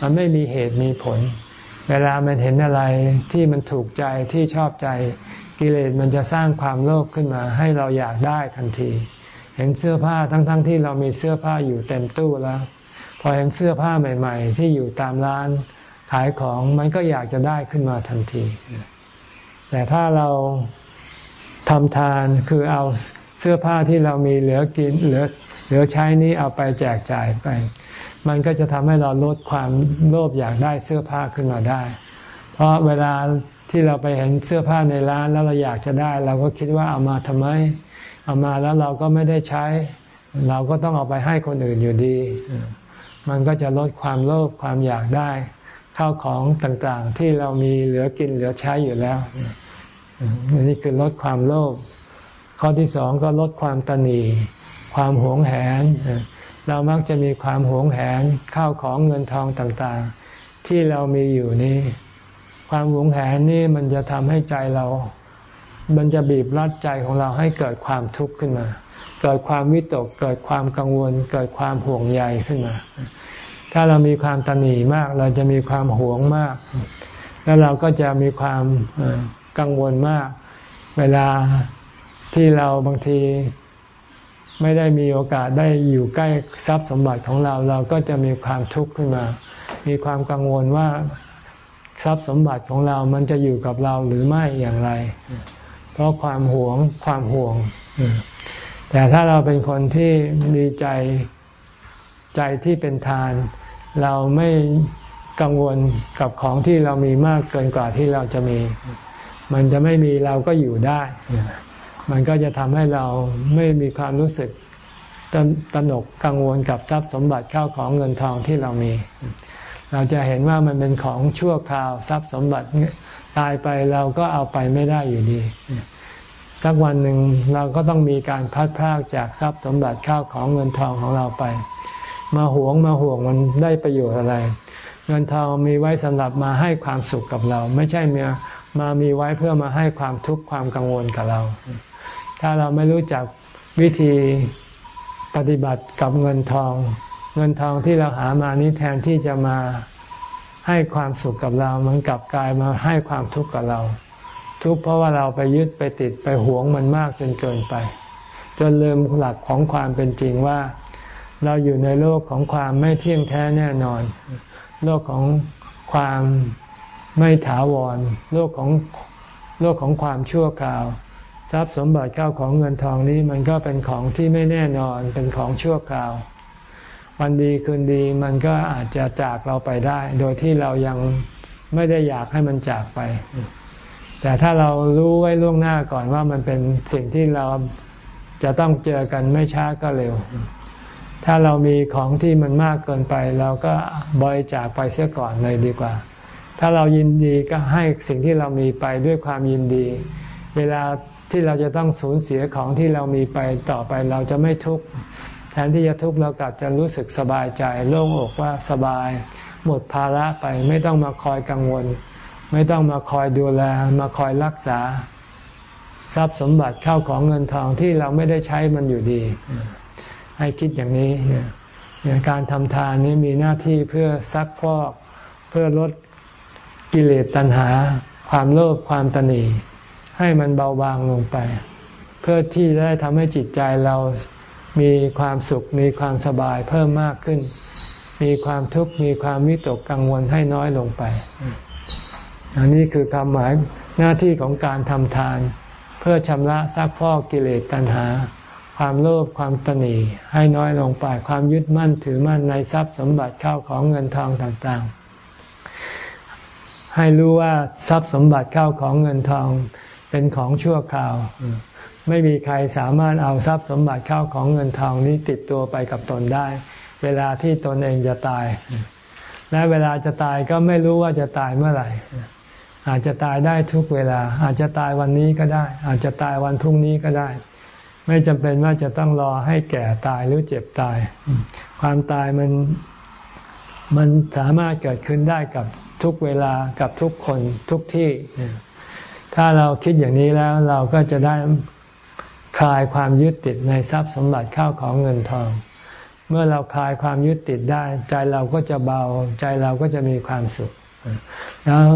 มันไม่มีเหตุมีผล เวลามันเห็นอะไรที่มันถูกใจที่ชอบใจ กิเลสมันจะสร้างความโลภขึ้นมา ให้เราอยากได้ทันที เห็นเสื้อผ้าทั้งๆทที่เรามีเสื้อผ้าอยู่เต็มตู้แล้ว พอเห็นเสื้อผ้าใหม่ ๆ ที่อยู่ตามร้าน ขายของมันก็อยากจะได้ขึ้นมาทันที แต่ถ้าเราทำทานคือเอาเสื้อผ้าที่เรามีเหลือกินเหลือเหลือใช้นี้เอาไปแจกจ่ายไป มันก็จะทำให้เราลดความโลภอยากได้เสื้อผ้าขึ้นมาได้ เพราะเวลาที่เราไปเห็นเสื้อผ้าในร้านแล้วเราอยากจะได้ เราก็คิดว่าเอามาทำไม เอามาแล้วเราก็ไม่ได้ใช้ เราก็ต้องเอาไปให้คนอื่นอยู่ดี มันก็จะลดความโลภความอยากได้ ข้าวของต่างๆ ที่เรามีเหลือกินเหลือใช้อยู่แล้ว นี่คือลดความโลภข้อที่สองก็ลดความตนีความหวงแหน เรามักจะมีความหวงแหนข้าวของเงินทองต่างๆ ที่เรามีอยู่นี้ ความหวงแหนนี่มันจะทำให้ใจเรา มันจะบีบรัดใจของเราให้เกิดความทุกข์ขึ้นมา เกิดความวิตก เกิดความกังวล เกิดความห่วงใยขึ้นมา ถ้าเรามีความตนีมาก เราจะมีความหวงมาก แล้วเราก็จะมีความกังวลมาก เวลาที่เราบางทีไม่ได้มีโอกาสได้อยู่ใกล้ทรัพย์สมบัติของเรา เราก็จะมีความทุกข์ขึ้นมา มีความกังวลว่าทรัพย์สมบัติของเรามันจะอยู่กับเราหรือไม่อย่างไร เพราะความหวงความห่วง แต่ถ้าเราเป็นคนที่มีใจใจที่เป็นทาน เราไม่กังวลกับของที่เรามีมากเกินกว่าที่เราจะมี มันจะไม่มีเราก็อยู่ได้ มันก็จะทำให้เราไม่มีความรู้สึกตตนกกังวลกับทรัพย์สมบัติเข้าของเงินทองที่เรามี เราจะเห็นว่ามันเป็นของชั่วคราวทรัพย์สมบัติตายไปเราก็เอาไปไม่ได้อยู่ดี สักวันหนึ่งเราก็ต้องมีการพัดพากจากทรัพย์สมบัติข้าวของเงินทองของเราไป มาหวงมาห่วงมันได้ประโยชน์อะไร เงินทองมีไว้สำหรับมาให้ความสุขกับเรา ไม่ใช่มามามีไว้เพื่อมาให้ความทุกข์ความกังวลกับเรา ถ้าเราไม่รู้จักวิธีปฏิบัติกับเงินทอง เงินทองที่เราหามานี้แทนที่จะมาให้ความสุขกับเรา มันกลับกลายมาให้ความทุกข์กับเรา ทุกข์เพราะว่าเราไปยึดไปติดไปหวงมันมากจนเกินไป จนลืมหลักของความเป็นจริงว่า เราอยู่ในโลกของความไม่เที่ยงแท้แน่นอน โลกของความไม่ถาวร โลกของโลกของความชั่วคราว ทรัพย์สมบัติเข้าของเงินทองนี้มันก็เป็นของที่ไม่แน่นอนเป็นของชั่วคราว วันดีคืนดีมันก็อาจจะจากเราไปได้ โดยที่เรายังไม่ได้อยากให้มันจากไป แต่ถ้าเรารู้ไว้ล่วงหน้าก่อนว่ามันเป็นสิ่งที่เราจะต้องเจอกันไม่ช้าก็เร็ว ถ้าเรามีของที่มันมากเกินไป เราก็บริจาคไปเสียก่อนเลยดีกว่า ถ้าเรายินดีก็ให้สิ่งที่เรามีไปด้วยความยินดี เวลาที่เราจะต้องสูญเสียของที่เรามีไปต่อไปเราจะไม่ทุกข์แทนที่จะทุกข์เรากลับจะรู้สึกสบายใจโล่งอกว่าสบาย หมดภาระไปไม่ต้องมาคอยกังวล ไม่ต้องมาคอยดูแลมาคอยรักษา ทรัพย์สมบัติเข้าของเงินทองที่เราไม่ได้ใช้มันอยู่ดี ให้คิดอย่างนี้เนี่ยการทำทานนี้มีหน้าที่เพื่อซักพอกเพื่อลดกิเลสตัณหา ความโลภความตนีให้มันเบาบางลงไป เพื่อที่ได้ทำให้จิตใจเรามีความสุขมีความสบายเพิ่มมากขึ้น มีความทุกข์มีความวิตกกังวลให้น้อยลงไป อันนี้คือคำหมายหน้าที่ของการทำทาน เพื่อชำระซักพอกกิเลสตัณหา ความโลภความตนีให้น้อยลงไปความยึดมั่นถือมั่นในทรัพย์สมบัติเข้าของเงินทองต่างๆ ให้รู้ว่าทรัพย์สมบัติเข้าของเงินทองเป็นของชั่วคราว ไม่มีใครสามารถเอาทรัพย์สมบัติเข้าของเงินทองนี้ติดตัวไปกับตนได้ เวลาที่ตนเองจะตาย และเวลาจะตายก็ไม่รู้ว่าจะตายเมื่อไหร่อาจจะตายได้ทุกเวลา อาจจะตายวันนี้ก็ได้ อาจจะตายวันพรุ่งนี้ก็ได้ ไม่จำเป็นว่าจะต้องรอให้แก่ตายหรือเจ็บตาย ความตายมันมันสามารถเกิดขึ้นได้กับทุกเวลากับทุกคนทุกที่ ถ้าเราคิดอย่างนี้แล้วเราก็จะได้คลายความยึดติดในทรัพย์สมบัติข้าวของเงินทอง เมื่อเราคลายความยึดติดได้ ใจเราก็จะเบา ใจเราก็จะมีความสุข แล้ว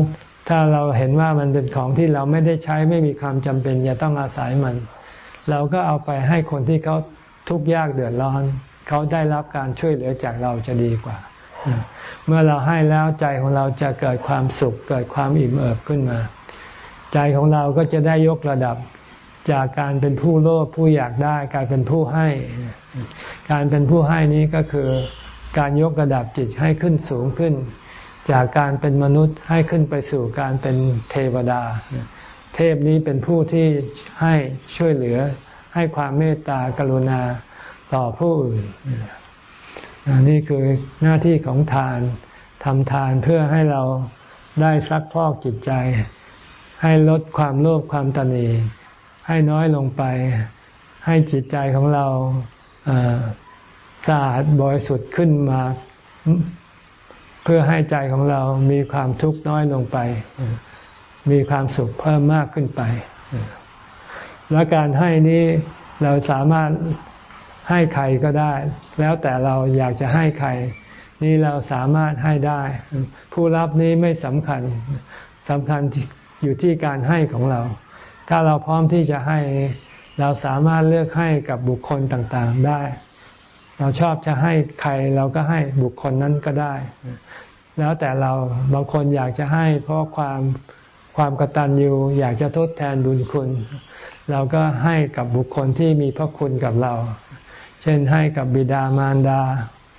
ถ้าเราเห็นว่ามันเป็นของที่เราไม่ได้ใช้ไม่มีความจำเป็นจะต้องอาศัยมัน เราก็เอาไปให้คนที่เขาทุกข์ยากเดือดร้อน เขาได้รับการช่วยเหลือจากเราจะดีกว่า เมื่อเราให้แล้วใจของเราจะเกิดความสุข เกิดความอิ่มเอิบขึ้นมา ใจของเราก็จะได้ยกระดับจากการเป็นผู้โลภผู้อยากได้กลายเป็นผู้ให้ การเป็นผู้ให้นี้ก็คือการยกระดับจิตให้ขึ้นสูงขึ้น จากการเป็นมนุษย์ให้ขึ้นไปสู่การเป็นเทวดา เทพนี้เป็นผู้ที่ให้ช่วยเหลือให้ความเมตตากรุณาต่อผู้อื่นนี่คือหน้าที่ของทานทำทานเพื่อให้เราได้ซักพอกจิตใจ ให้ลดความโลภความตนีให้น้อยลงไป ให้จิตใจของเราสะอาดบริสุทธิ์ขึ้นมา เพื่อให้ใจของเรามีความทุกข์น้อยลงไป มีความสุขเพิ่มมากขึ้นไป และการให้นี้เราสามารถให้ใครก็ได้ แล้วแต่เราอยากจะให้ใคร นี่เราสามารถให้ได้ ผู้รับนี้ไม่สำคัญสำคัญอยู่ที่การให้ของเรา ถ้าเราพร้อมที่จะให้เราสามารถเลือกให้กับบุคคลต่างๆได้ เราชอบจะให้ใครเราก็ให้บุคคลนั้นก็ได้ แล้วแต่เราบางคนอยากจะให้เพราะความ ความกตัญญูอยากจะทดแทนบุญคุณ เราก็ให้กับบุคคลที่มีพระคุณกับเรา เช่นให้กับบิดามารดา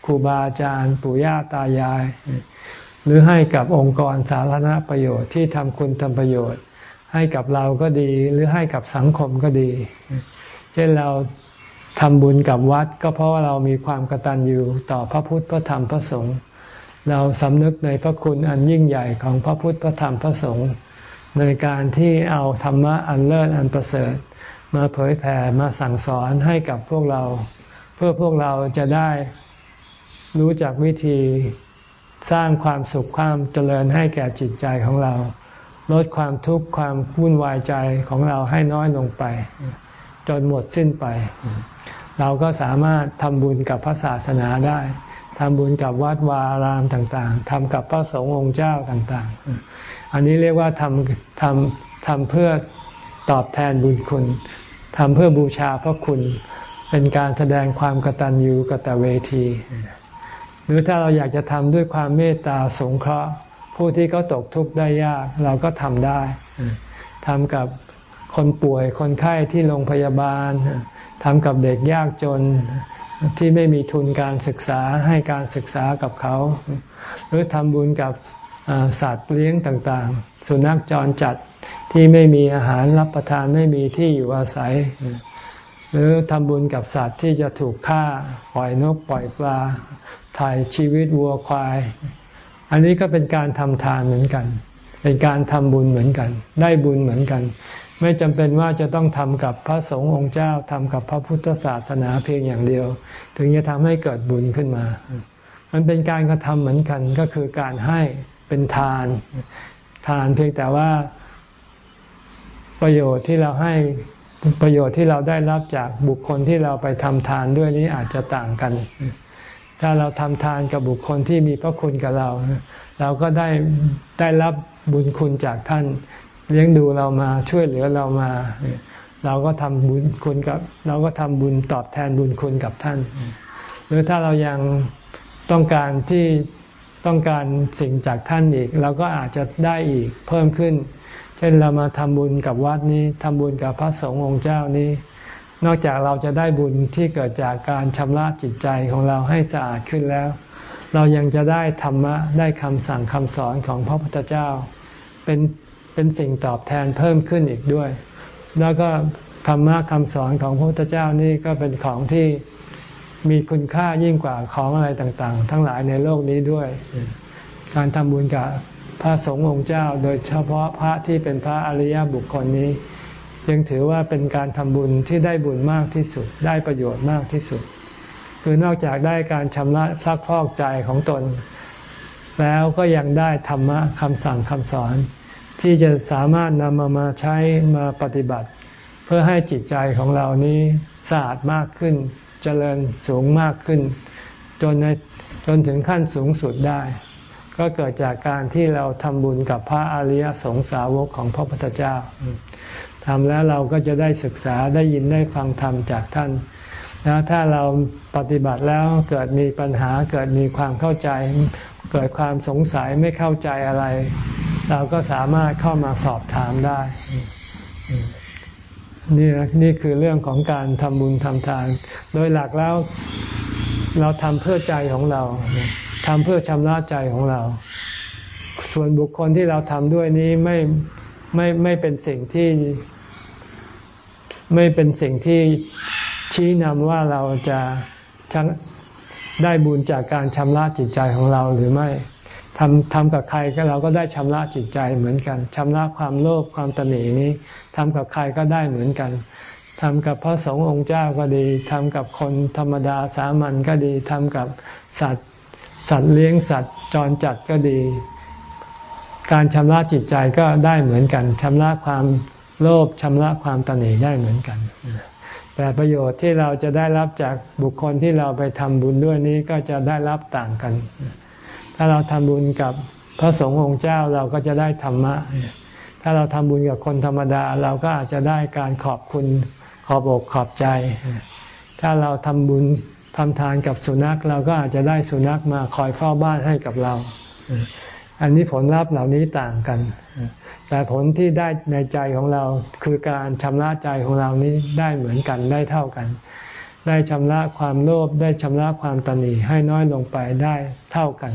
ครูบาอาจารย์ปู่ย่าตายาย หรือให้กับองค์กรสาธารณประโยชน์ที่ทำคุณทำประโยชน์ ให้กับเราก็ดีหรือให้กับสังคมก็ดี เช่นเราทำบุญกับวัดก็เพราะว่าเรามีความกตัญญูต่อพระพุทธพระธรรมพระสงฆ์เราสำนึกในพระคุณอันยิ่งใหญ่ของพระพุทธพระธรรมพระสงฆ์ ในการที่เอาธรรมะอันเลิศอันประเสริฐ มาเผยแผ่มาสั่งสอนให้กับพวกเรา เพื่อพวกเราจะได้รู้จักวิธีสร้างความสุขความเจริญให้แก่จิตใจของเรา ลดความทุกข์ความวุ่นวายใจของเราให้น้อยลงไป จนหมดสิ้นไป เราก็สามารถทำบุญกับพระศาสนาได้ทำบุญกับวัดวาอารามต่าง ๆทำกับพระสงฆ์องค์เจ้าต่าง ๆ อันนี้เรียกว่าทำทำทำเพื่อตอบแทนบุญคุณทำเพื่อบูชาพระคุณ เป็นการแสดงความกตัญญูกตเวที หรือถ้าเราอยากจะทำด้วยความเมตตาสงเคราะห์ ผู้ที่เขาตกทุกข์ได้ยาก เราก็ทำได้ทำกับคนป่วยคนไข้ที่โรงพยาบาลทำกับเด็กยากจนที่ไม่มีทุนการศึกษาให้การศึกษากับเขา หรือทำบุญกับ สัตว์เลี้ยงต่างๆ สุนัขจรจัดที่ไม่มีอาหารรับประทานไม่มีที่อยู่อาศัย หรือทำบุญกับสัตว์ที่จะถูกฆ่าปล่อยนกปล่อยปลาถ่ายชีวิตวัวควาย อันนี้ก็เป็นการทำทานเหมือนกัน เป็นการทำบุญเหมือนกัน ได้บุญเหมือนกัน ไม่จำเป็นว่าจะต้องทำกับพระสงฆ์องค์เจ้าทำกับพระพุทธศาสนาเพียงอย่างเดียว ถึงจะทำให้เกิดบุญขึ้นมา มันเป็นการกระทำเหมือนกันก็คือการให้ เป็นทาน ทานเพียงแต่ว่าประโยชน์ที่เราให้ประโยชน์ที่เราได้รับจากบุคคลที่เราไปทำทานด้วยนี้อาจจะต่างกัน ถ้าเราทำทานกับบุคคลที่มีพระคุณกับเรา เราก็ได้ได้รับบุญคุณจากท่าน เลี้ยงดูเรามาช่วยเหลือเรามา เราก็ทำบุญคุณกับ เราก็ทำบุญตอบแทนบุญคุณกับท่าน หรือถ้าเรายังต้องการที่ ต้องการสิ่งจากท่านอีกเราก็อาจจะได้อีกเพิ่มขึ้น เช่นเรามาทำบุญกับวัดนี้ทำบุญกับพระสงฆ์องค์เจ้านี้ นอกจากเราจะได้บุญที่เกิดจากการชำระจิตใจของเราให้สะอาดขึ้นแล้ว เรายังจะได้ธรรมะได้คำสั่งคำสอนของพระพุทธเจ้า เป็นเป็นสิ่งตอบแทนเพิ่มขึ้นอีกด้วย แล้วก็ธรรมะคำสอนของพระพุทธเจ้านี่ก็เป็นของที่ มีคุณค่ายิ่งกว่าของอะไรต่างๆ ทั้งหลายในโลกนี้ด้วย การทำบุญกับพระสงฆ์องค์เจ้า โดยเฉพาะพระที่เป็นพระอริยบุคคลนี้ จึงถือว่าเป็นการทำบุญที่ได้บุญมากที่สุด ได้ประโยชน์มากที่สุด คือนอกจากได้การชำระซักพอกใจของตน แล้วก็ยังได้ธรรมะคำสั่งคำสอน ที่จะสามารถนำมามาใช้มาปฏิบัติ เพื่อให้จิตใจของเรานี้สะอาดมากขึ้น เจริญสูงมากขึ้น จนในจนถึงขั้นสูงสุดได้ ก็เกิดจากการที่เราทำบุญกับพระอริยสงสาวกของพระพุทธเจ้าทำแล้วเราก็จะได้ศึกษาได้ยินได้ฟังธรรมจากท่านแล้วถ้าเราปฏิบัติแล้วเกิดมีปัญหาเกิดมีความเข้าใจ เกิดความสงสัยไม่เข้าใจอะไร เราก็สามารถเข้ามาสอบถามได้ นี่นี่คือเรื่องของการทำบุญทำทาน โดยหลักแล้วเราทำเพื่อใจของเราทำเพื่อชำระใจของเรา ส่วนบุคคลที่เราทำด้วยนี้ไม่ไม่ไม่เป็นสิ่งที่ ไม่เป็นสิ่งที่ชี้นำว่าเราจะได้บุญจากการชำระจิตใจของเราหรือไม่ทำทำกับใครก็เราก็ได้ชำระจิตใจเหมือนกันชำระความโลภความตนีนี้ ทำกับใครก็ได้เหมือนกันทำกับพระสงฆ์องค์เจ้าก็ดีทำกับคนธรรมดาสามัญก็ดีทำกับสัตว์ สัตว์เลี้ยงสัตว์จรจัดก็ดี การชำระจิตใจก็ได้เหมือนกันชำระความโลภชำระความตนีได้เหมือนกัน แต่ประโยชน์ที่เราจะได้รับจากบุคคลที่เราไปทำบุญด้วยนี้ก็จะได้รับต่างกัน ถ้าเราทำบุญกับพระสงฆ์องค์เจ้าเราก็จะได้ธรรมะ ถ้าเราทำบุญกับคนธรรมดา เราก็อาจจะได้การขอบคุณขอบอกขอบใจ ถ้าเราทำบุญทำทานกับสุนัขเราก็อาจจะได้สุนัขมาคอยเฝ้าบ้านให้กับเรา อันนี้ผลลัพธ์เหล่านี้ต่างกัน แต่ผลที่ได้ในใจของเราคือการชำระใจของเรานี้ได้เหมือนกันได้เท่ากัน ได้ชำระความโลภได้ชำระความตนีให้น้อยลงไปได้เท่ากัน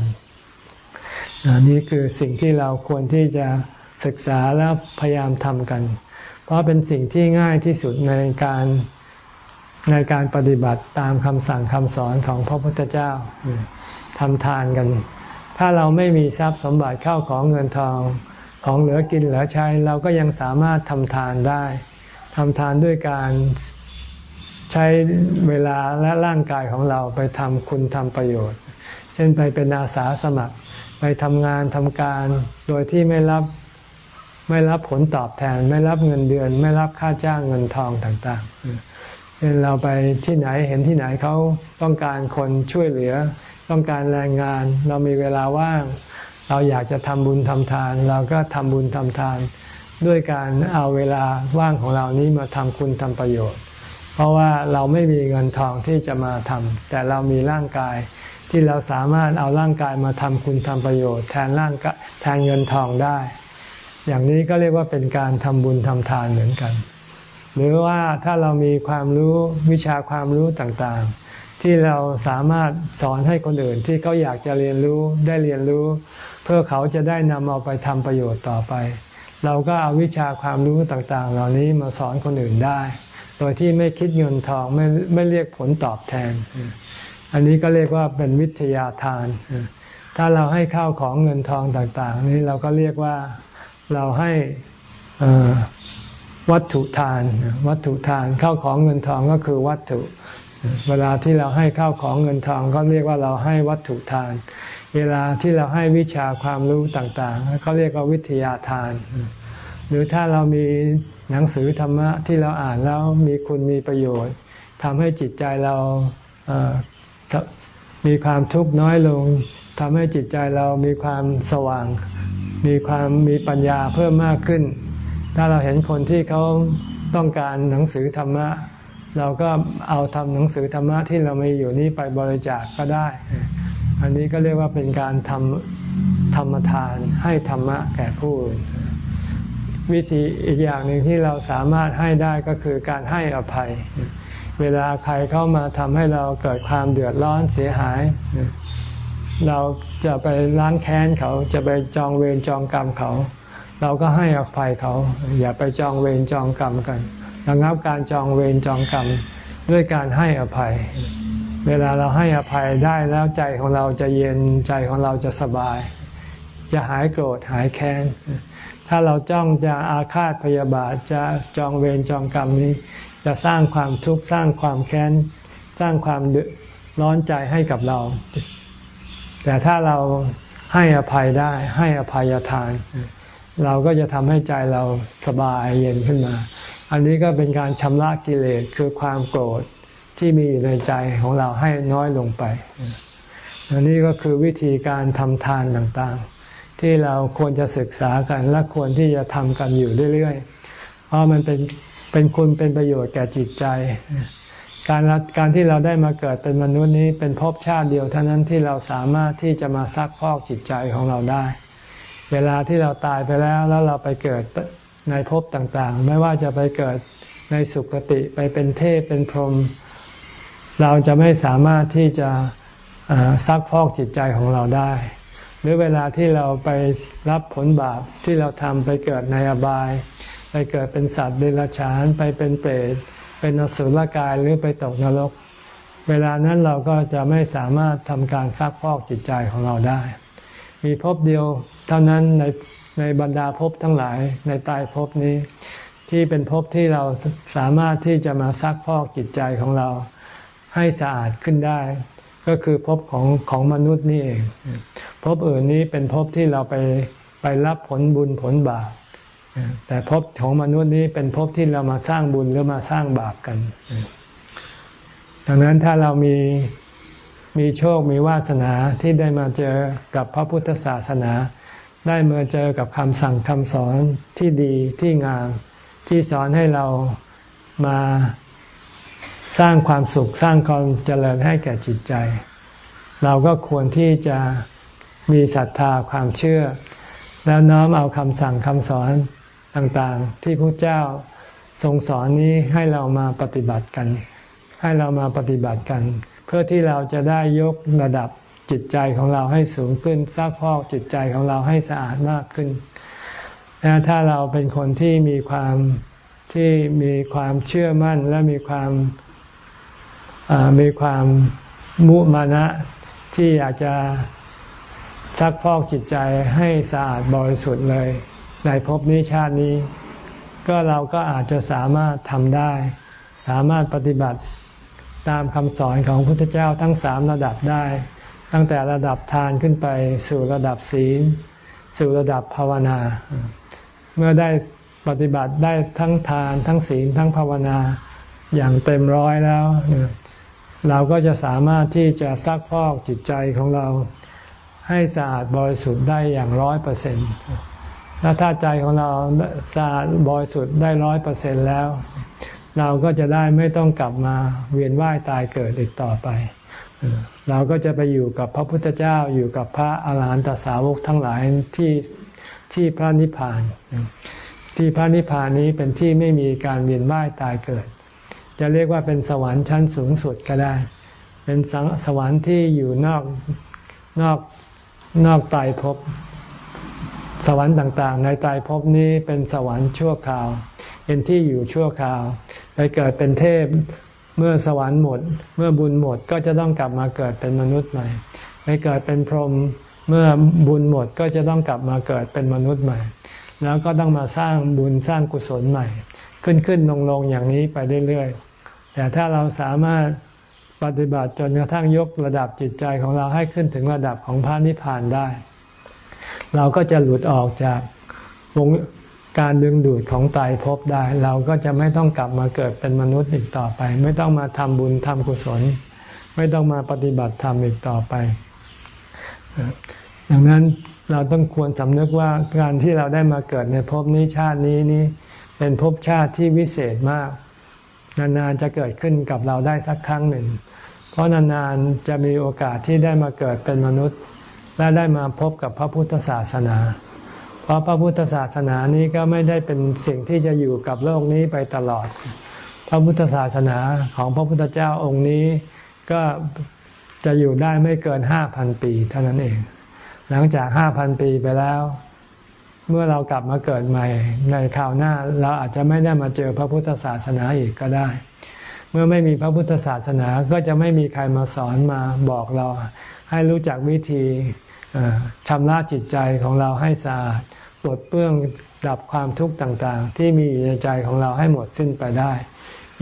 อันี่คือสิ่งที่เราควรที่จะ ศึกษาแล้วพยายามทำกัน เพราะเป็นสิ่งที่ง่ายที่สุดในการในการปฏิบัติตามคำสั่งคำสอนของพระพุทธเจ้าทำทานกัน ถ้าเราไม่มีทรัพย์สมบัติเข้าของเงินทองของเหลือกินเหลือใช้เราก็ยังสามารถทำทานได้ทำทานด้วยการใช้เวลาและร่างกายของเราไปทำคุณทำประโยชน์ เช่นไปเป็นอาสาสมัคร ไปทำงานทำการโดยที่ไม่รับ ไม่รับผลตอบแทน ไม่รับเงินเดือน ไม่รับค่าจ้างเงินทองต่างๆเช่นเราไปที่ไหนเห็นที่ไหนเขาต้องการคนช่วยเหลือ ต้องการแรงงาน เรามีเวลาว่าง เราอยากจะทำบุญทำทาน เราก็ทำบุญทำทาน ด้วยการเอาเวลาว่างของเรานี้มาทำคุณทำประโยชน์ เพราะว่าเราไม่มีเงินทองที่จะมาทำแต่เรามีร่างกายที่เราสามารถเอาร่างกายมาทำคุณทำประโยชน์ แทนร่างกแทนเงินทองได้ อย่างนี้ก็เรียกว่าเป็นการทำบุญทำทานเหมือนกัน หรือว่าถ้าเรามีความรู้วิชาความรู้ต่างๆ ที่เราสามารถสอนให้คนอื่นที่เขาอยากจะเรียนรู้ได้เรียนรู้ เพื่อเขาจะได้นำเอาไปทำประโยชน์ต่อไป เราก็เอาวิชาความรู้ต่างๆ เหล่านี้มาสอนคนอื่นได้ โดยที่ไม่คิดเงินทองไม่ไม่เรียกผลตอบแทน อันนี้ก็เรียกว่าเป็นวิทยาทาน ถ้าเราให้ข้าวของเงินทองต่างๆ นี่เราก็เรียกว่า เราให้วัตถุทาน วัตถุทานข้าวของเงินทองก็คือวัตถุ เวลาที่เราให้ข้าวของเงินทองก็เรียกว่าเราให้วัตถุทาน เวลาที่เราให้วิชาความรู้ต่างๆ ก็เรียกว่าวิทยาทาน หรือถ้าเรามีหนังสือธรรมะที่เราอ่านแล้วมีคุณมีประโยชน์ทำให้จิตใจเรามีความทุกข์น้อยลง ทำให้จิตใจเรามีความสว่าง มีความมีปัญญาเพิ่มมากขึ้น ถ้าเราเห็นคนที่เขาต้องการหนังสือธรรมะ เราก็เอาทำหนังสือธรรมะที่เรามีอยู่นี้ไปบริจาคกก็ได้ อันนี้ก็เรียกว่าเป็นการทำธรรมทานให้ธรรมะแก่ผู้อื่นวิธีอีกอย่างหนึ่งที่เราสามารถให้ได้ก็คือการให้อภัย เวลาใครเข้ามาทำให้เราเกิดความเดือดร้อนเสียหาย เราจะไปล้างแค้นเขาจะไปจองเวรจองกรรมเขา เราก็ให้อภัยเขา อย่าไปจองเวรจองกรรมกันระงับการจองเวรจองกรรมด้วยการให้อภัย เวลาเราให้อภัยได้แล้วใจของเราจะเย็นใจของเราจะสบาย จะหายโกรธหายแค้นถ้าเราจ้องจะอาฆาตพยาบาทจะจองเวรจองกรรมนี้ จะสร้างความทุกข์สร้างความแค้น สร้างความร้อนใจให้กับเรา แต่ถ้าเราให้อภัยได้ ให้อภัยทาน เราก็จะทำให้ใจเราสบายเย็นขึ้นมา อันนี้ก็เป็นการชำระกิเลสคือความโกรธที่มีอยู่ในใจของเราให้น้อยลงไปอันนี้ก็คือวิธีการทำทานต่างๆ ที่เราควรจะศึกษากันและควรที่จะทำกันอยู่เรื่อยๆ เพราะมันเป็นเป็นคุณเป็นประโยชน์แก่จิตใจ การการที่เราได้มาเกิดเป็นมนุษย์นี้เป็นภพชาติเดียวเท่านั้นที่เราสามารถที่จะมาซักพอกจิตใจของเราได้ เวลาที่เราตายไปแล้วแล้วเราไปเกิดในภพต่างๆ ไม่ว่าจะไปเกิดในสุคติไปเป็นเทพเป็นพรหมเราจะไม่สามารถที่จะซักพอกจิตใจของเราได้ หรือเวลาที่เราไปรับผลบาปที่เราทำไปเกิดในอบาย ไปเกิดเป็นสัตว์เดรัจฉานไปเป็นเปรต เป็นอสุรกายหรือไปตกนรก เวลานั้นเราก็จะไม่สามารถทำการซักพอกจิตใจของเราได้ มีภพเดียวเท่านั้นในในบรรดาภพทั้งหลายในตายภพนี้ ที่เป็นภพที่เราสามารถที่จะมาซักพอกจิตใจของเราให้สะอาดขึ้นได้ ก็คือภพของของมนุษย์นี่เองภพอื่นนี้เป็นภพที่เราไปไปรับผลบุญผลบาป แต่ภพของมนุษย์นี้เป็นภพที่เรามาสร้างบุญหรือมาสร้างบาปกัน ดังนั้นถ้าเรามีมีโชคมีวาสนาที่ได้มาเจอกับพระพุทธศาสนา ได้มาเจอกับคำสั่งคำสอนที่ดีที่งาม ที่สอนให้เรามาสร้างความสุขสร้างความเจริญให้แก่จิตใจ เราก็ควรที่จะมีศรัทธาความเชื่อ แล้วน้อมเอาคำสั่งคำสอน ต่างๆ ที่พระเจ้าทรงสอนนี้ให้เรามาปฏิบัติกัน ให้เรามาปฏิบัติกัน เพื่อที่เราจะได้ยกระดับจิตใจของเราให้สูงขึ้นซักพอกจิตใจของเราให้สะอาดมากขึ้นและถ้าเราเป็นคนที่มีความที่มีความเชื่อมั่นและมีความมีความมุมานะที่อยากจะซักพอกจิตใจให้สะอาดบริสุทธิ์เลย ในภพนี้ชาตินี้ ก็เราก็อาจจะสามารถทำได้ สามารถปฏิบัติตามคำสอนของพระพุทธเจ้าทั้งสามระดับได้ ตั้งแต่ระดับทานขึ้นไปสู่ระดับศีล สู่ระดับภาวนา เมื่อได้ปฏิบัติได้ทั้งทานทั้งศีลทั้งภาวนาอย่างเต็มร้อยแล้ว เราก็จะสามารถที่จะซักพอกจิตใจของเราให้สะอาดบริสุทธิ์ได้อย่างร้อยเปอร์เซ็นต์ ถ้าถ้าใจของเราสะอาดบริสุทธิ์ได้ร้อยเปอร์เซ็นแล้ว เราก็จะได้ไม่ต้องกลับมาเวียนว่ายตายเกิดอีกต่อไป เราก็จะไปอยู่กับพระพุทธเจ้าอยู่กับพระอาหารหันตสาวกทั้งหลายที่ที่พระนิพพาน ที่พระนิพพานนี้เป็นที่ไม่มีการเวียนว่ายตายเกิด จะเรียกว่าเป็นสวรรค์ชั้นสูงสุดก็ได้ เป็นสวรรค์ที่อยู่นอกนอกนอกตายภพ สวรรค์ต่างๆ ในตายภพนี้เป็นสวรรค์ชั่วคราว เป็นที่อยู่ชั่วคราว ไปเกิดเป็นเทพเมื่อสวรรค์หมด เมื่อบุญหมดก็จะต้องกลับมาเกิดเป็นมนุษย์ใหม่ไปเกิดเป็นพรหมเมื่อบุญหมดก็จะต้องกลับมาเกิดเป็นมนุษย์ใหม่ แล้วก็ต้องมาสร้างบุญสร้างกุศลใหม่ ขึ้นขึ้นลงลงอย่างนี้ไปเรื่อยๆแต่ถ้าเราสามารถปฏิบัติจนกระทั่งยกระดับจิตใจของเราให้ขึ้นถึงระดับของพระนิพพานได้ เราก็จะหลุดออกจากวงการดึงดูดของตายภพได้ เราก็จะไม่ต้องกลับมาเกิดเป็นมนุษย์อีกต่อไป ไม่ต้องมาทำบุญทำกุศล ไม่ต้องมาปฏิบัติธรรมอีกต่อไป ดังนั้นเราต้องควรสำนึกว่าการที่เราได้มาเกิดในภพนี้ชาตินี้นี้ เป็นภพชาติที่วิเศษมาก นานๆจะเกิดขึ้นกับเราได้สักครั้งหนึ่ง เพราะนานๆจะมีโอกาสที่ได้มาเกิดเป็นมนุษย์ และได้มาพบกับพระพุทธศาสนา เพราะพระพุทธศาสนานี้ก็ไม่ได้เป็นสิ่งที่จะอยู่กับโลกนี้ไปตลอด พระพุทธศาสนาของพระพุทธเจ้าองค์นี้ก็จะอยู่ได้ไม่เกินห้าพันปีเท่านั้นเอง หลังจากห้าพันปีไปแล้ว เมื่อเรากลับมาเกิดใหม่ ในคราวหน้าเราอาจจะไม่ได้มาเจอพระพุทธศาสนาอีกก็ได้ เมื่อไม่มีพระพุทธศาสนาก็จะไม่มีใครมาสอนมาบอกเรา ให้รู้จักวิธีชำระจิตใจของเราให้สะอาดปลดเปื้องดับความทุกข์ต่างๆ ที่มีอยู่ในใจของเราให้หมดสิ้นไปได้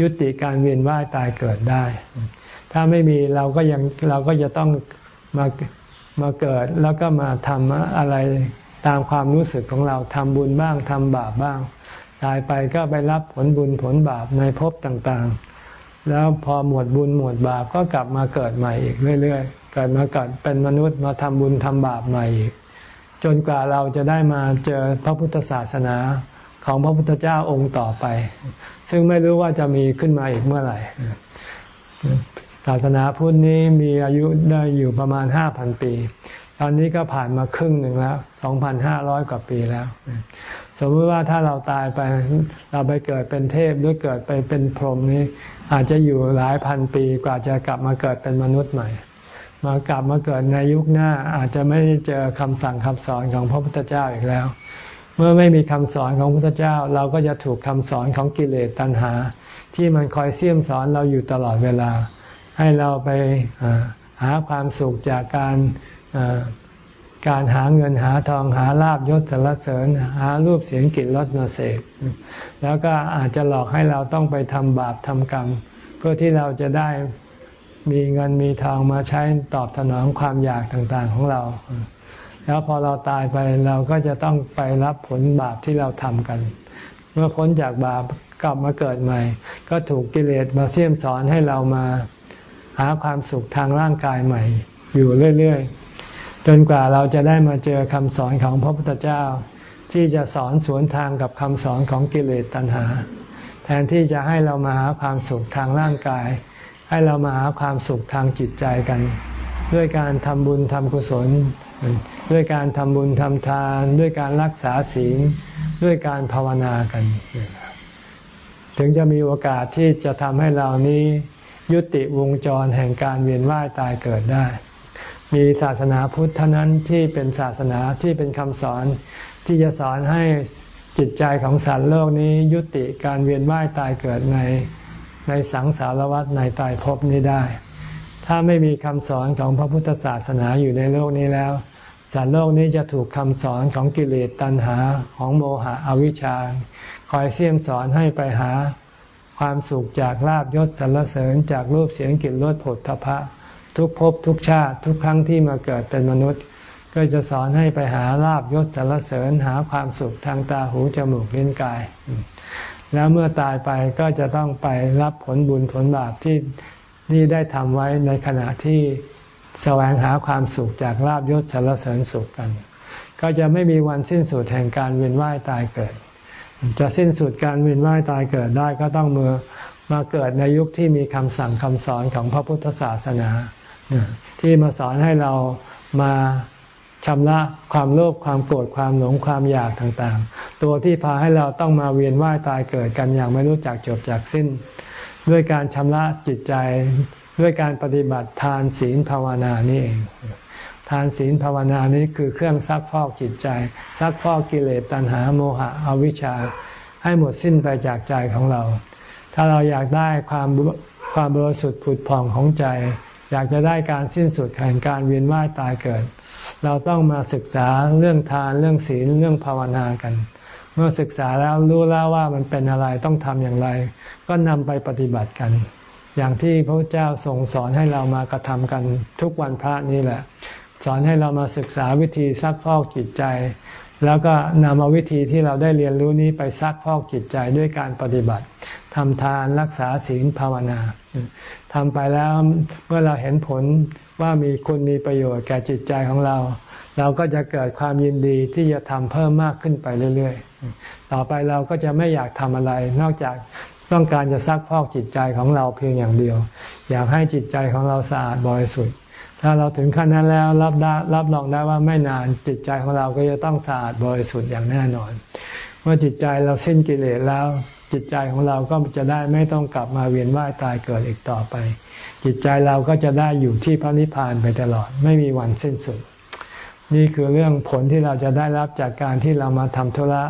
ยุติการเวียนว่ายตายเกิดได้ ถ้าไม่มีเราก็ยังเราก็จะต้องมามาเกิดแล้วก็มาทำอะไรตามความรู้สึกของเราทำบุญบ้างทำบาปบ้าง ตายไปก็ไปรับผลบุญผลบาปในภพต่างๆ แล้วพอหมดบุญหมดบาปก็กลับมาเกิดใหม่อีกเรื่อย ๆ เกิดมาเกิดเป็นมนุษย์มาทำบุญทำบาปใหม่อีกจนกว่าเราจะได้มาเจอพระพุทธศาสนาของพระพุทธเจ้าองค์ต่อไป ซึ่งไม่รู้ว่าจะมีขึ้นมาอีกเมื่อไหร่ ศาสนาพุทธนี้มีอายุได้อยู่ประมาณห้าพันปี ตอนนี้ก็ผ่านมาครึ่งหนึ่งแล้วสองพันห้าร้อยกว่าปีแล้ว สมมติว่าถ้าเราตายไปเราไปเกิดเป็นเทพหรือเกิดไปเป็นพรหมนี้ อาจจะอยู่หลายพันปีกว่าจะกลับมาเกิดเป็นมนุษย์ใหม่ มากลับมาเกิดในยุคหน้าอาจจะไม่ได้เจอคำสั่งคำสอนของพระพุทธเจ้าอีกแล้ว เมื่อไม่มีคำสอนของพระพุทธเจ้า เราก็จะถูกคำสอนของกิเลสตัณหา ที่มันคอยเสี่ยมสอนเราอยู่ตลอดเวลา ให้เราไปหาความสุขจากการการหาเงินหาทองหาลาบยศสรรเสริญ หารูปเสียงกลิ่นรสมาเสกแล้วก็อาจจะหลอกให้เราต้องไปทำบาปทำกรรม เพื่อที่เราจะได้ มีเงินมีทองมาใช้ตอบสนองความอยากต่างๆของเรา แล้วพอเราตายไปเราก็จะต้องไปรับผลบาปที่เราทำกัน เมื่อพ้นจากบาปกลับมาเกิดใหม่ ก็ถูกกิเลสมาเสี่ยมสอนให้เรามาหาความสุขทางร่างกายใหม่ อยู่เรื่อยๆ จนกว่าเราจะได้มาเจอคำสอนของพระพุทธเจ้า ที่จะสอนสวนทางกับคำสอนของกิเลสตัณหา แทนที่จะให้เรามาหาความสุขทางร่างกาย ให้เรามาหาความสุขทางจิตใจกัน ด้วยการทำบุญทำกุศล ด้วยการทำบุญทำทาน ด้วยการรักษาศีล ด้วยการภาวนากัน ถึงจะมีโอกาสที่จะทำให้เรานี้ยุติวงจรแห่งการเวียนว่ายตายเกิดได้ มีศาสนาพุทธเท่านั้นที่เป็นศาสนาที่เป็นคำสอนที่จะสอนให้จิตใจของสัตว์โลกนี้ยุติการเวียนว่ายตายเกิดใน ในสังสารวัฏในตายภพนี้ได้ ถ้าไม่มีคำสอนของพระพุทธศาสนาอยู่ในโลกนี้แล้วสัตว์โลกนี้จะถูกคำสอนของกิเลสตัณหาของโมหะอวิชชา คอยเสี่ยมสอนให้ไปหาความสุขจากลาบยศสรรเสริญจากรูปเสียงกลิ่นรสผลทพะ ทุกภพทุกชาติทุกครั้งที่มาเกิดเป็นมนุษย์ ก็จะสอนให้ไปหาลาบยศสรรเสริญหาความสุขทางตาหูจมูกลิ้นกาย แล้วเมื่อตายไปก็จะต้องไปรับผลบุญผลบาปที่นี่ได้ทำไว้ในขณะที่แสวงหาความสุขจากลาบยศสารเสริญสุขกัน ก็จะไม่มีวันสิ้นสุดแห่งการเวียนว่ายตายเกิด จะสิ้นสุดการเวียนว่ายตายเกิดได้ก็ต้องมือมาเกิดในยุคที่มีคำสั่งคำสอนของพระพุทธศาสนา ที่มาสอนให้เรามา ชำระความโลภความโกรธความหลงความอยากต่างๆ ตัวที่พาให้เราต้องมาเวียนว่ายตายเกิดกันอย่างไม่รู้จักจบจากสิ้น ด้วยการชำระจิตใจ ด้วยการปฏิบัติทานศีลภาวนานี่เองทานศีลภาวนานี้คือเครื่องซักพอกจิตใจ ซักพอกกิเลสตัณหาโมหะอวิชชา ให้หมดสิ้นไปจากใจของเรา ถ้าเราอยากได้ความความบริสุทธิ์ผุดผ่องของใจ อยากจะได้การสิ้นสุดแห่งการเวียนว่ายตายเกิด เราต้องมาศึกษาเรื่องทานเรื่องศีลเรื่องภาวนากัน เมื่อศึกษาแล้วรู้แล้วว่ามันเป็นอะไรต้องทำอย่างไร ก็นำไปปฏิบัติกัน อย่างที่พระเจ้าทรงสอนให้เรามากระทำกันทุกวันพระนี่แหละ สอนให้เรามาศึกษาวิธีซักพอกจิตใจ แล้วก็นำเอาวิธีที่เราได้เรียนรู้นี้ไปซักพอกจิตใจด้วยการปฏิบัติทำทานรักษาศีลภาวนาทำไปแล้วเมื่อเราเห็นผล ว่ามีคุณมีประโยชน์แก่จิตใจของเรา เราก็จะเกิดความยินดีที่จะทำเพิ่มมากขึ้นไปเรื่อยๆ ต่อไปเราก็จะไม่อยากทำอะไร นอกจากต้องการจะซักพอกจิตใจของเราเพียงอย่างเดียว อยากให้จิตใจของเราสะอาดบริสุทธิ์ถ้าเราถึงขั้นนั้นแล้วรับได้รับรองได้ว่าไม่นานจิตใจของเราก็จะต้องสะอาดบริสุทธิ์อย่างแน่นอนเมื่อจิตใจเราสิ้นกิเลสแล้วจิตใจของเราก็จะได้ไม่ต้องกลับมาเวียนว่ายตายเกิดอีกต่อไป จิตใจเราก็จะได้อยู่ที่พระนิพพานไปตลอด ไม่มีวันสิ้นสุด นี่คือเรื่องผลที่เราจะได้รับจากการที่เรามาทำธุระ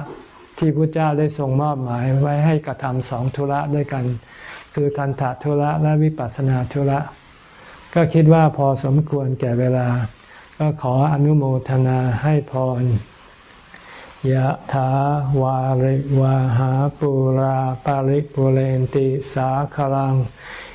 ที่พระเจ้าได้ทรงมอบหมายไว้ให้กระทำสองธุระด้วยกัน คือทันถะธุระและวิปัสสนาธุระ ก็คิดว่าพอสมควรแก่เวลา ก็ขออนุโมทนาให้พรยะถาวาริวาหาปุราปาริกปุเรนติสาคลัง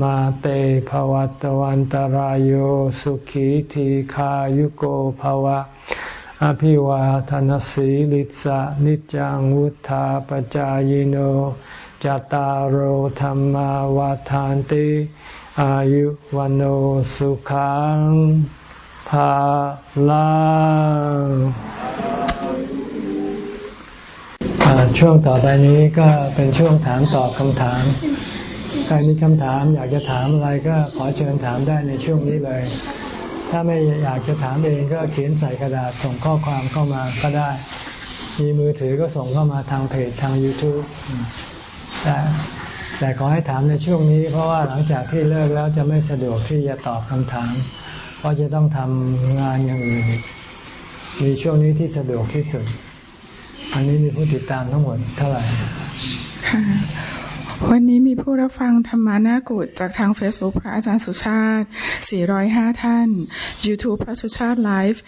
มาเตภวัตวันตารโยสุขีทีขายุโกภวะ อภิวาทนสีลิสะนิจังวุธาปจายโนจตารโหธรรมวาทานติ อายุวันโอสุขังภาลังช่วงต่อไปนี้ก็เป็นช่วงถามตอบคำถาม ใครมีคำถามอยากจะถามอะไรก็ขอเชิญถามได้ในช่วงนี้เลย ถ้าไม่อยากจะถามเองก็เขียนใส่กระดาษส่งข้อความเข้ามาก็ได้ มีมือถือก็ส่งเข้ามาทางเพจทาง YouTube แต่แต่ขอให้ถามในช่วงนี้ เพราะว่าหลังจากที่เลิกแล้วจะไม่สะดวกที่จะตอบคำถาม เพราะจะต้องทำงานอย่างอื่นมีช่วงนี้ที่สะดวกที่สุด อันนี้มีผู้ติดตามทั้งหมดเท่าไหร่ วันนี้มีผู้รับฟังธรรมานากุฏจากทาง Facebook พระอาจารย์สุชาติ 405 ท่าน YouTube พระสุชาติไลฟ์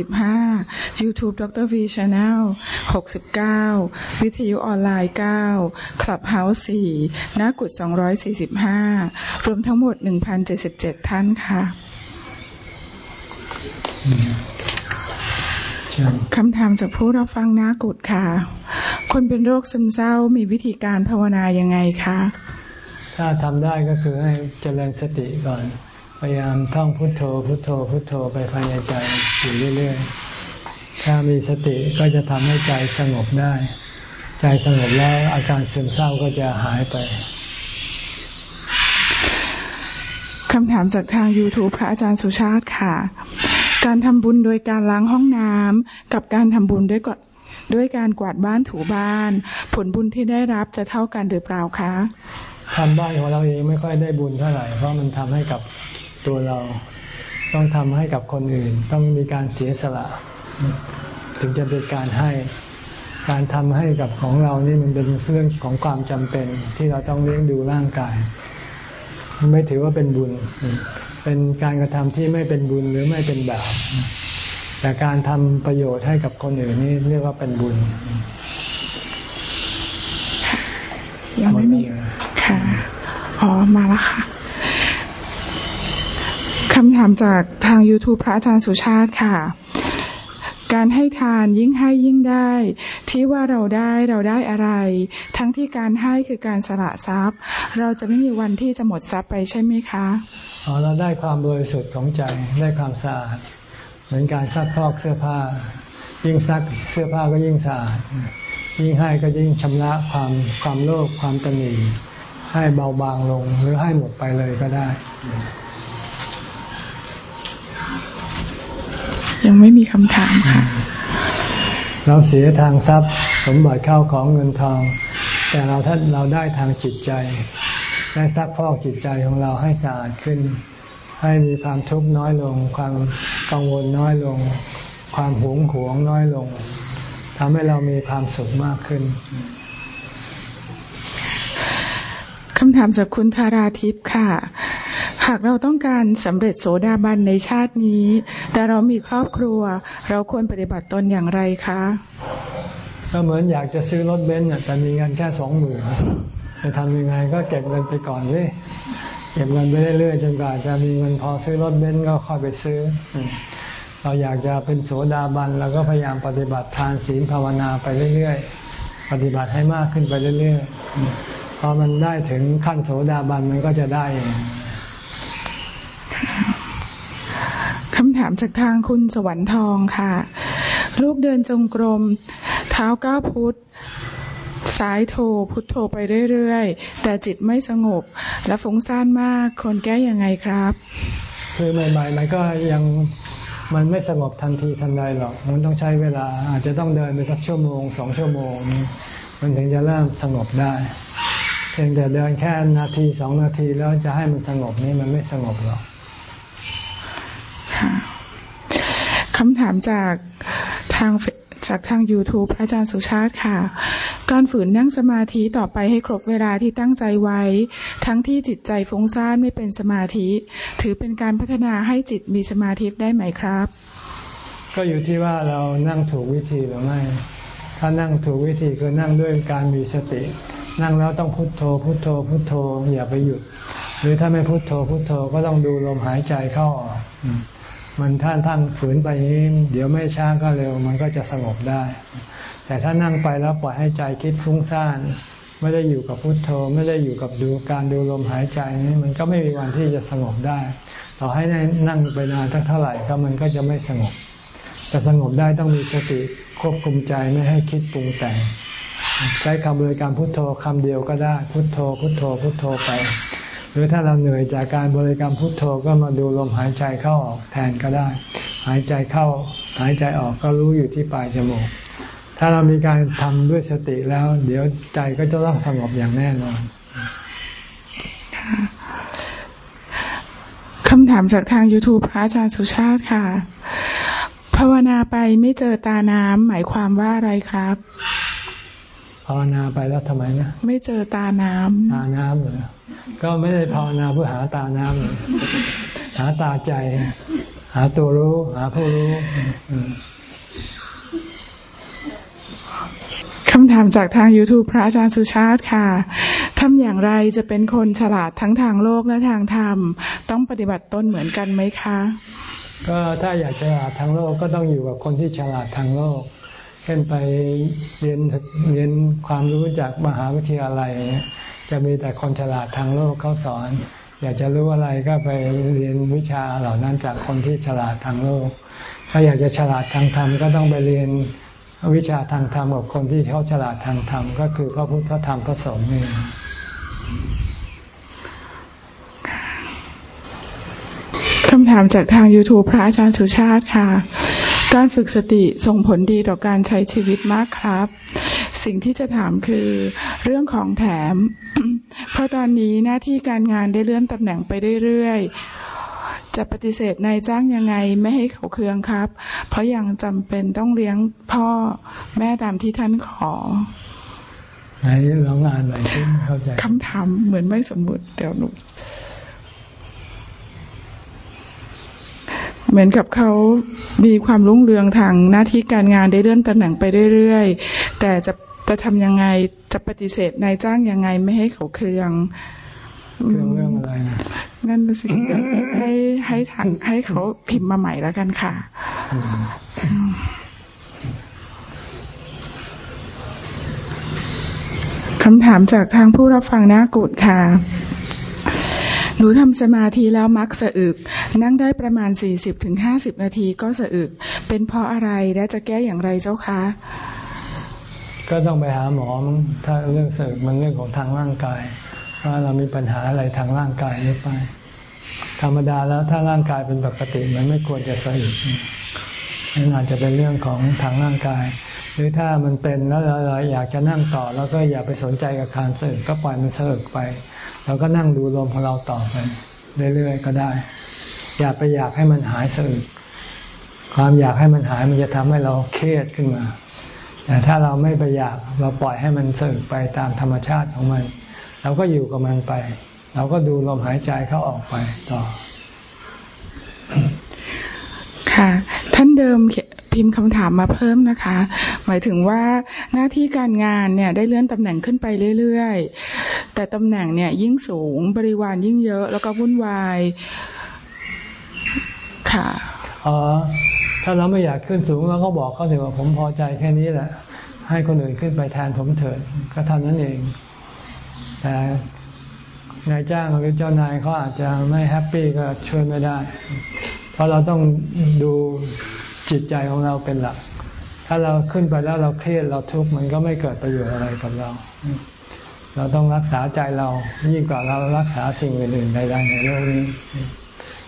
345 YouTube ดร V Channel 69 วิทยุออนไลน์ 9 Clubhouse 4นากุฏ245 รวมทั้งหมด 1,077 ท่านค่ะ คำถามจากผู้รับฟังนากุฏค่ะ คนเป็นโรคซึมเศร้ามีวิธีการภาวนายังไงคะถ้าทำได้ก็คือให้เจริญสติก่อน พยายามท่องพุทโธ พุทโธ พุทโธไปภายในใจอยู่เรื่อยๆ ถ้ามีสติก็จะทำให้ใจสงบได้ ใจสงบแล้วอาการซึมเศร้าก็จะหายไปคำถามจากทาง YouTube พระอาจารย์สุชาติค่ะ การทำบุญโดยการล้างห้องน้ำกับการทำบุญด้วยกด้วยการกวาดบ้านถูบ้าน ผลบุญที่ได้รับจะเท่ากันหรือเปล่าคะทำบ้านของเราเองไม่ค่อยได้บุญเท่าไหร่เพราะมันทำให้กับตัวเราต้องทำให้กับคนอื่น ต้องมีการเสียสละ ถึงจะเป็นการให้การทำให้กับของเรานี่มันเป็นเรื่องของความจำเป็นที่เราต้องเลี้ยงดูร่างกาย ไม่ถือว่าเป็นบุญ เป็นการกระทำที่ไม่เป็นบุญหรือไม่เป็นบาปแต่การทำประโยชน์ให้กับคนอื่นนี่เรียกว่าเป็นบุญยังไม่มีค่ะอ๋อมาแล้วค่ะคำถามจากทาง YouTube พระอาจารย์สุชาติค่ะ การให้ทานยิ่งให้ยิ่งได้ ที่ว่าเราได้เราได้อะไร ทั้งที่การให้คือการสละทรัพย์ เราจะไม่มีวันที่จะหมดทรัพย์ไปใช่ไหมคะอ๋อเราได้ความบริสุทธิ์ของใจได้ความสะอาดเหมือนการซักพอกเสื้อผ้า ยิ่งซักเสื้อผ้าก็ยิ่งสะอาดยิ่งให้ก็ยิ่งชำระความความโลภความตนีให้เบาบางลงหรือให้หมดไปเลยก็ได้ ยังไม่มีคำถามค่ะ เราเสียทางทรัพย์สมบัติเข้าของเงินทอง แต่เราท่านเราได้ทางจิตใจได้ซักพอกจิตใจของเราให้สะอาดขึ้น ให้มีความทุกข์น้อยลง ความกังวลน้อยลง ความหวงหวงน้อยลงทำให้เรามีความสุขมากขึ้น คำถามจากคุณธาราทิพย์ค่ะ หากเราต้องการสำเร็จโสดาบันในชาตินี้ แต่เรามีครอบครัว เราควรปฏิบัติตนอย่างไรคะ ก็เหมือนอยากจะซื้อรถเบนซ์แต่มีเงินแค่สองหมื่นจะทำยังไงก็เก็บเงินไปก่อนเลยเก็บเงินไปเรื่อยๆจนกว่าจะมีเงินพอซื้อรถเบนซ์ก็ค่อยไปซื้อ เราอยากจะเป็นโสดาบันเราก็พยายามปฏิบัติทานศีลภาวนาไปเรื่อยๆ ปฏิบัติให้มากขึ้นไปเรื่อยๆ พอมันได้ถึงขั้นโสดาบันมันก็จะได้เองคำถามจากทางคุณสวรรค์ทองค่ะรูปเดินจงกรม เท้าก้าวพุทธซ้ายโทพุทโธไปเรื่อยๆ แต่จิตไม่สงบ และฟุ้งซ่านมากคนแก้ยังไงครับ คือใหม่ๆมันก็ยังมันไม่สงบทันทีทันใดหรอก มันต้องใช้เวลาอาจจะต้องเดินไปสักชั่วโมงสองชั่วโมง มันถึงจะเริ่มสงบได้ เพียงแต่เดินแค่นาทีสองนาทีแล้วจะให้มันสงบนี่มันไม่สงบหรอกคำถามจากทางจากทาง YouTube พระอาจารย์สุชาติค่ะ การฝืนนั่งสมาธิต่อไปให้ครบเวลาที่ตั้งใจไว้ ทั้งที่จิตใจฟุ้งซ่านไม่เป็นสมาธิ ถือเป็นการพัฒนาให้จิตมีสมาธิได้ไหมครับ ก็อยู่ที่ว่าเรานั่งถูกวิธีหรือไม่ ถ้านั่งถูกวิธีคือนั่งด้วยการมีสติ นั่งแล้วต้องพุโทโธ พุโทโธ พุโทโธ อย่าไปหยุด หรือถ้าไม่พุโทโธ พุโทโธก็ต้องดูลมหายใจเข้าออกมันท่านท่านฝืนไปนี้เดี๋ยวไม่ช้าก็เร็ว มันก็จะสงบได้ แต่ถ้านั่งไปแล้วปล่อยให้ใจคิดฟุ้งซ่านไม่ได้อยู่กับพุทโธ ไม่ได้อยู่กับดูการดูลมหายใจนี้มันก็ไม่มีวันที่จะสงบได้ ต่อให้นั่งไปนานเท่าไหร่ก็มันก็จะไม่สงบจะสงบได้ต้องมีสติควบคุมใจไม่ให้คิดปรุงแต่ง ใช้คำบริการพุทโธคำเดียวก็ได้ พุทโธ พุทโธ พุทโธไป หรือถ้าเราเหนื่อยจากการบริกรรมพุทโธก็มาดูลมหายใจเข้าออกแทนก็ได้ หายใจเข้าหายใจออกก็รู้อยู่ที่ปลายจมูก ถ้าเรามีการทำด้วยสติแล้ว เดี๋ยวใจก็จะต้องสงบอย่างแน่นอนคำถามจากทาง YouTube พระอาจารย์สุชาติค่ะ ภาวนาไปไม่เจอตาน้ำหมายความว่าอะไรครับาวนาไปแล้วทำไมนะ ไม่เจอตาน้ำตาน้ำเหรอก็ไม่ได้ภาวนาเพื่อหาตาน้ำหาตาใจ หาตัวรู้ หาผู้รู้คำถามจากทาง YouTube พระอาจารย์สุชาติค่ะ ทำอย่างไรจะเป็นคนฉลาดทั้งทางโลกและทางธรรม ต้องปฏิบัติตนเหมือนกันไหมคะ ก็ถ้าอยากฉลาดทางโลกก็ต้องอยู่กับคนที่ฉลาดทางโลก เช่นไปเรียนเรียนความรู้จากมหาวิทยาลัย จะมีแต่คนฉลาดทางโลกเขาสอน อยากจะรู้อะไรก็ไปเรียนวิชาเหล่านั้นจากคนที่ฉลาดทางโลก ถ้าอยากจะฉลาดทางธรรมก็ต้องไปเรียนวิชาทางธรรมกับคนที่เขาฉลาดทางธรรมก็คือพระพุทธพระธรรมพระสงฆ์นี่คำถามจากทาง YouTube พระอาจารย์สุชาติค่ะ การฝึกสติส่งผลดีต่อการใช้ชีวิตมากครับ สิ่งที่จะถามคือเรื่องของแถม เพราะตอนนี้หน้าที่การงานได้เลื่อนตำแหน่งไปเรื่อยๆ จะปฏิเสธนายจ้างยังไงไม่ให้เขาเคืองครับ เพราะยังจำเป็นต้องเลี้ยงพ่อแม่ตามที่ท่านขอไหนลองอ่านหน่อยสิเข้าใจคำถามเหมือนไม่สมบูรณ์เดี๋ยวหนู เหมือนกับเขามีความรุ่งเรืองทางหน้าที่การงานได้เลื่อนตำแหน่งไปเรื่อยๆ แต่จะจะทำยังไงจะปฏิเสธนายจ้างยังไงไม่ให้เขาเครืองเครื่องเรื่องอะไรนะนั่นสิให้ให้ทางให้เขาพิมพ์มาใหม่แล้วกันค่ะคำถามจากทางผู้รับฟังหน้ากุดค่ะ หนูทำสมาธิแล้วมักสะอึก นั่งได้ประมาณสี่สิบถึงห้าสิบนาทีก็สะอึก เป็นเพราะอะไรและจะแก้อย่างไรเจ้าคะ ก็ต้องไปหาหมอถ้าเรื่องสะอึกมันเรื่องของทางร่างกายว่าเรามีปัญหาอะไรทางร่างกายหรือไปธรรมดาแล้วถ้าร่างกายเป็นปกติมันไม่ควรจะสะอึกนั่นอาจจะเป็นเรื่องของทางร่างกาย หรือถ้ามันเป็นแล้วเราอยากจะนั่งต่อ แล้วก็อย่าไปสนใจกับการเสกก็ปล่อยมันเสกไป เราก็นั่งดูลมของเราต่อไปเรื่อยๆก็ได้ อย่าไปอยากให้มันหายเสกความอยากให้มันหายมันจะทำให้เราเครียดขึ้นมา แต่ถ้าเราไม่ไปอยากเราปล่อยให้มันเสกไปตามธรรมชาติของมัน เราก็อยู่กับมันไป เราก็ดูลมหายใจเข้าออกไปต่อค่ะ ท่านเดิม พิมพ์คำถามมาเพิ่มนะคะ หมายถึงว่าหน้าที่การงานเนี่ยได้เลื่อนตำแหน่งขึ้นไปเรื่อยๆ แต่ตำแหน่งเนี่ยยิ่งสูงบริวารยิ่งเยอะ แล้วก็วุ่นวายค่ะอ๋อถ้าเราไม่อยากขึ้นสูงเราก็บอกเขาเถอะว่าผมพอใจแค่นี้แหละ ให้คนอื่นขึ้นไปแทนผมเถิดก็ท่านั้นเองแต่นายจ้างหรือเจ้านายเขาอาจจะไม่แฮปปี้ก็ช่วยไม่ได้ เพราะเราต้องดู จิตใจของเราเป็นหลัก ถ้าเราขึ้นไปแล้วเราเครียดเราทุกข์มันก็ไม่เกิดประโยชน์อะไรกับเรา เราต้องรักษาใจเรายิ่งกว่าเรารักษาสิ่งอื่นๆใดๆในโลกนี้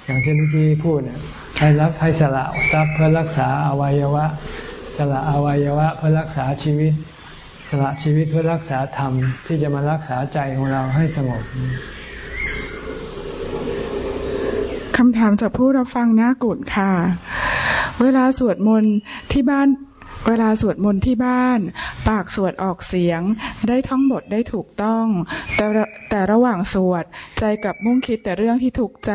อย่างที่เมื่อกี้พูดเนี่ยให้รักให้สละทรัพย์เพื่อรักษาอวัยวะสละอวัยวะเพื่อรักษาชีวิตสละชีวิตเพื่อรักษาธรรมที่จะมารักษาใจของเราให้สงบคำถามจากผู้รับฟังน่ากุดค่ะ เวลาสวดมนต์ที่บ้านเวลาสวดมนต์ที่บ้าน ปากสวดออกเสียง ได้ท่องบทได้ถูกต้อง แต่แต่ระหว่างสวดใจกับมุ่งคิดแต่เรื่องที่ถูกใจ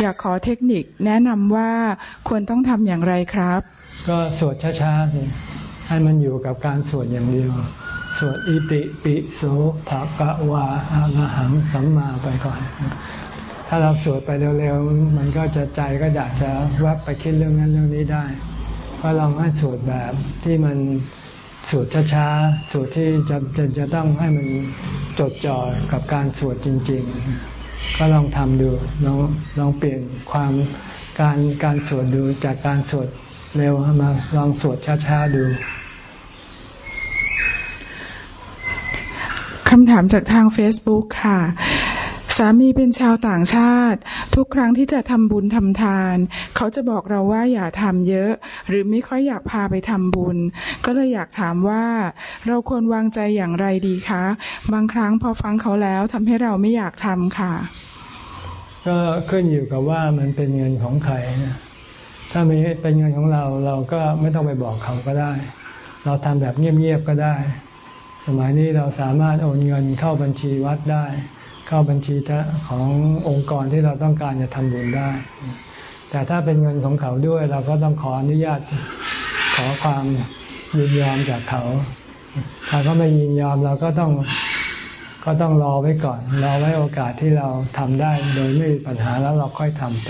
อยากขอเทคนิคแนะนำว่าควรต้องทำอย่างไรครับ ก็สวดช้าๆสิให้มันอยู่กับการสวดอย่างเดียว สวดอิติปิโสภะกะวาอะระหังสัมมาไปก่อน ถ้าเราสวดไปเร็วๆ มันก็จะใจก็อยากจะแวบไปคิดเรื่องนั้นเรื่องนี้ได้ ก็ลองให้สวดแบบที่มันสวดช้าๆ สวดที่จะจะจะต้องให้มันจดจ่อกับการสวดจริง ๆ ก็ลองทำดูลองลองเปลี่ยนความการการสวดดูจากการสวดเร็วมาลองสวดช้าๆดูคำถามจากทาง Facebook ค่ะ สามีเป็นชาวต่างชาติ ทุกครั้งที่จะทำบุญทำทาน เขาจะบอกเราว่าอย่าทำเยอะ หรือไม่ค่อยอยากพาไปทำบุญ ก็เลยอยากถามว่า เราควรวางใจอย่างไรดีคะ บางครั้งพอฟังเขาแล้วทำให้เราไม่อยากทำค่ะ ก็ขึ้นอยู่กับว่ามันเป็นเงินของใครนะถ้ามีเป็นเงินของเราเราก็ไม่ต้องไปบอกเขาก็ได้ เราทำแบบเงียบๆก็ได้ สมัยนี้เราสามารถโอนเงินเข้าบัญชีวัดได้ เข้าบัญชีขององค์กรที่เราต้องการจะทำบุญได้ แต่ถ้าเป็นเงินของเขาด้วย เราก็ต้องขออนุญาตขอความยินยอมจากเขา ถ้าเขาไม่ยินยอมเราก็ต้องก็ต้องรอไว้ก่อนรอไว้โอกาสที่เราทำได้ โดยไม่มีปัญหาแล้วเราค่อยทำไป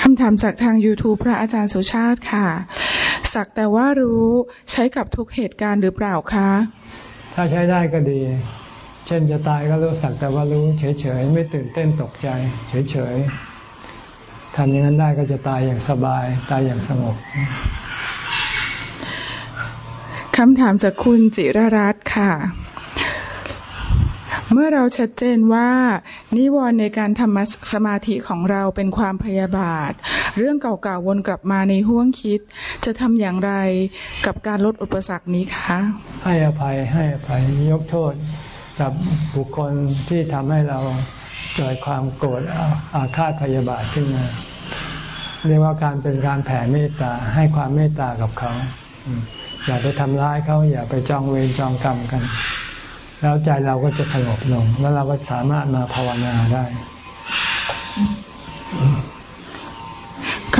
คำถามจากทาง YouTube พระอาจารย์สุชาติค่ะ สักแต่ว่ารู้ใช้กับทุกเหตุการณ์หรือเปล่าคะ ถ้าใช้ได้ก็ดี เช่นจะตายก็รู้สักแต่ว่ารู้เฉยๆ ไม่ตื่นเต้นตกใจ เฉยๆทำอย่างนั้นได้ก็จะตายอย่างสบาย ตายอย่างสงบคำถามจากคุณจิรรัตน์ค่ะ เมื่อเราชัดเจนว่า นิวรณ์ในการทำสมาธิของเราเป็นความพยาบาท เรื่องเก่าๆวนกลับมาในห่วงคิด จะทำอย่างไรกับการลดอุปสรรคนี้คะให้อภัยให้อภัยยกโทษกับบุคคลที่ทำให้เราเกิดความโกรธอาฆาตพยาบาทขึ้นมาเรียกว่าการเป็นการแผ่เมตตาให้ความเมตตากับเขา อย่าไปทำร้ายเขาอย่าไปจองเวรจองกรรมกัน แล้วใจเราก็จะสงบลง แล้วเราก็สามารถมาภาวนาได้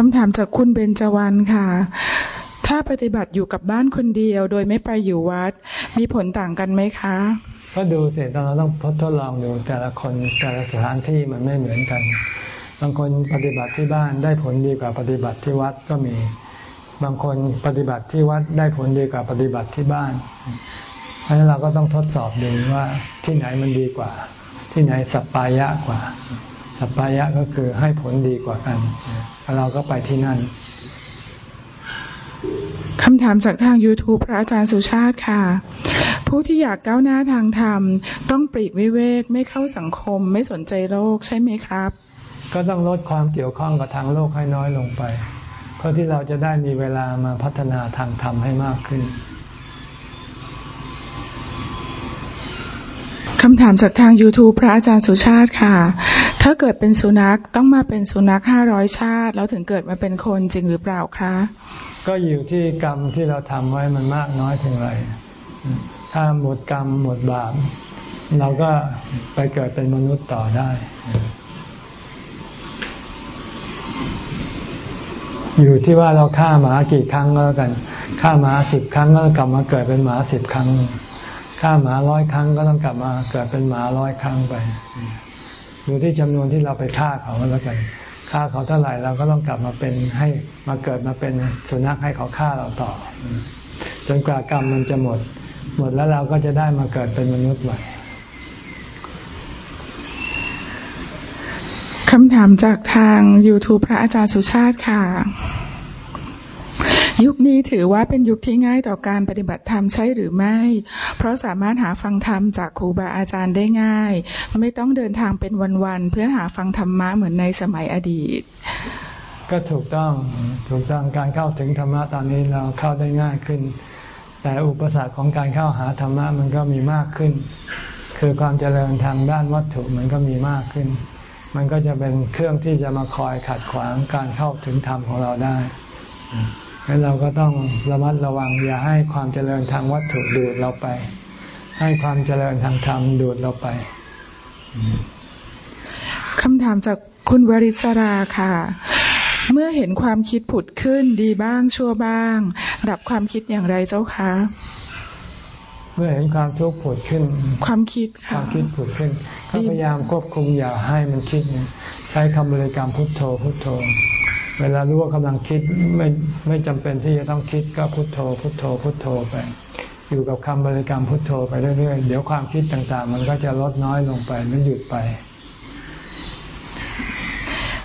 ำถามจากคุณเบญจวรรณค่ะ ถ้าปฏิบัติอยู่กับบ้านคนเดียว โดยไม่ไปอยู่วัด มีผลต่างกันไหมคะ ก็ดูเสร็จเราต้องทดลองดูแต่ละคนแต่ละสถานที่มันไม่เหมือนกัน บางคนปฏิบัติที่บ้านได้ผลดีกว่าปฏิบัติที่วัดก็มี บางคนปฏิบัติที่วัดได้ผลดีกว่าปฏิบัติที่บ้าน เพราะฉะนั้นเราก็ต้องทดสอบดูว่าที่ไหนมันดีกว่า ที่ไหนสัปปายะกว่า สัปปายะก็คือให้ผลดีกว่ากันเราก็ไปที่นั่นคำถามจากทาง YouTube พระอาจารย์สุชาติค่ะ ผู้ที่อยากก้าวหน้าทางธรรม ต้องปลีกวิเวกไม่เข้าสังคม ไม่สนใจโลกใช่ไหมครับ ก็ต้องลดความเกี่ยวข้องกับทางโลกให้น้อยลงไป เพื่อที่เราจะได้มีเวลามาพัฒนาทางธรรมให้มากขึ้น คำถามจากทาง YouTube พระอาจารย์สุชาติค่ะ ถ้าเกิดเป็นสุนัขต้องมาเป็นสุนัขห้าร้อยชาติ แล้วถึงเกิดมาเป็นคนจริงหรือเปล่าคะ ก็อยู่ที่กรรมที่เราทำไว้มันมากน้อยเพียงไร ถ้าหมดกรรมหมดบาปเราก็ไปเกิดเป็นมนุษย์ต่อได้ อยู่ที่ว่าเราฆ่าหมากี่ครั้งก็แล้วกัน ฆ่าหมาสิบครั้งก็กลับมาเกิดเป็นหมาสิบครั้ง ฆ่าหมาร้อยครั้งก็ต้องกลับมาเกิดเป็นหมาร้อยครั้งไปดูที่จำนวนที่เราไปฆ่าเขาแล้วกันฆ่าเขาเท่าไหร่เราก็ต้องกลับมาเป็นให้มาเกิดมาเป็นสุนัขให้เขาฆ่าเราต่อ จนกว่ากรรมมันจะหมด หมดแล้วเราก็จะได้มาเกิดเป็นมนุษย์ใหม่คำถามจากทาง YouTube พระอาจารย์สุชาติค่ะ ยุคนี้ถือว่าเป็นยุคที่ง่ายต่อการปฏิบัติธรรมใช่หรือไม่ เพราะสามารถหาฟังธรรมจากครูบาอาจารย์ได้ง่าย ไม่ต้องเดินทางเป็นวันๆเพื่อหาฟังธรรมะเหมือนในสมัยอดีต ก็ถูกต้องถูกต้องการเข้าถึงธรรมะตอนนี้เราเข้าได้ง่ายขึ้น แต่อุปสรรคของการเข้าหาธรรมะมันก็มีมากขึ้น คือความเจริญทางด้านวัตถุมันก็มีมากขึ้น มันก็จะเป็นเครื่องที่จะมาคอยขัดขวางการเข้าถึงธรรมของเราได้ งั้นเราก็ต้องระมัดระวังอย่าให้ความเจริญทางวัตถุดูดเราไป ให้ความเจริญทางธรรมดูดเราไปคำถามจากคุณวริศราค่ะ เมื่อเห็นความคิดผุดขึ้นดีบ้างชั่วบ้าง ดับความคิดอย่างไรเจ้าคะเมื่อเห็นความทุกข์ผุดขึ้น ความคิดค่ะความคิดผุดขึ้น ก็พยายามควบคุมอย่าให้มันคิด ใช้คำบริกรรมพุทโธพุทโธ เวลารู้ว่ากำลังคิดไม่ไม่จำเป็นที่จะต้องคิดก็พุโทโธ พุโทโธ พุโทโธไป อยู่กับคำบริกรรมพุทโธไปเรื่อยๆ เดี๋ยวความคิดต่างๆ มันก็จะลดน้อยลงไปมันหยุดไป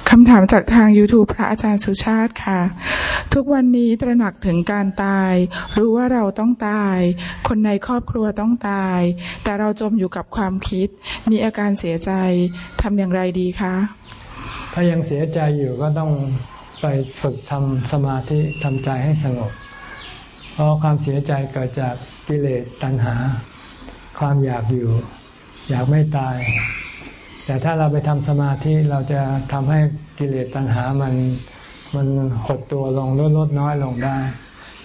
คำถามจากทาง YouTube พระอาจารย์สุชาติค่ะ ทุกวันนี้ตระหนักถึงการตาย รู้ว่าเราต้องตาย คนในครอบครัวต้องตาย แต่เราจมอยู่กับความคิด มีอาการเสียใจทำอย่างไรดีคะ ถ้ายังเสียใจอยู่ก็ต้อง ไปฝึกทำสมาธิทำใจให้สงบ เพราะความเสียใจเกิดจากกิเลสตัณหา ความอยากอยู่ อยากไม่ตาย แต่ถ้าเราไปทำสมาธิเราจะทำให้กิเลสตัณหามันมันหดตัวลงลดลดน้อยลงได้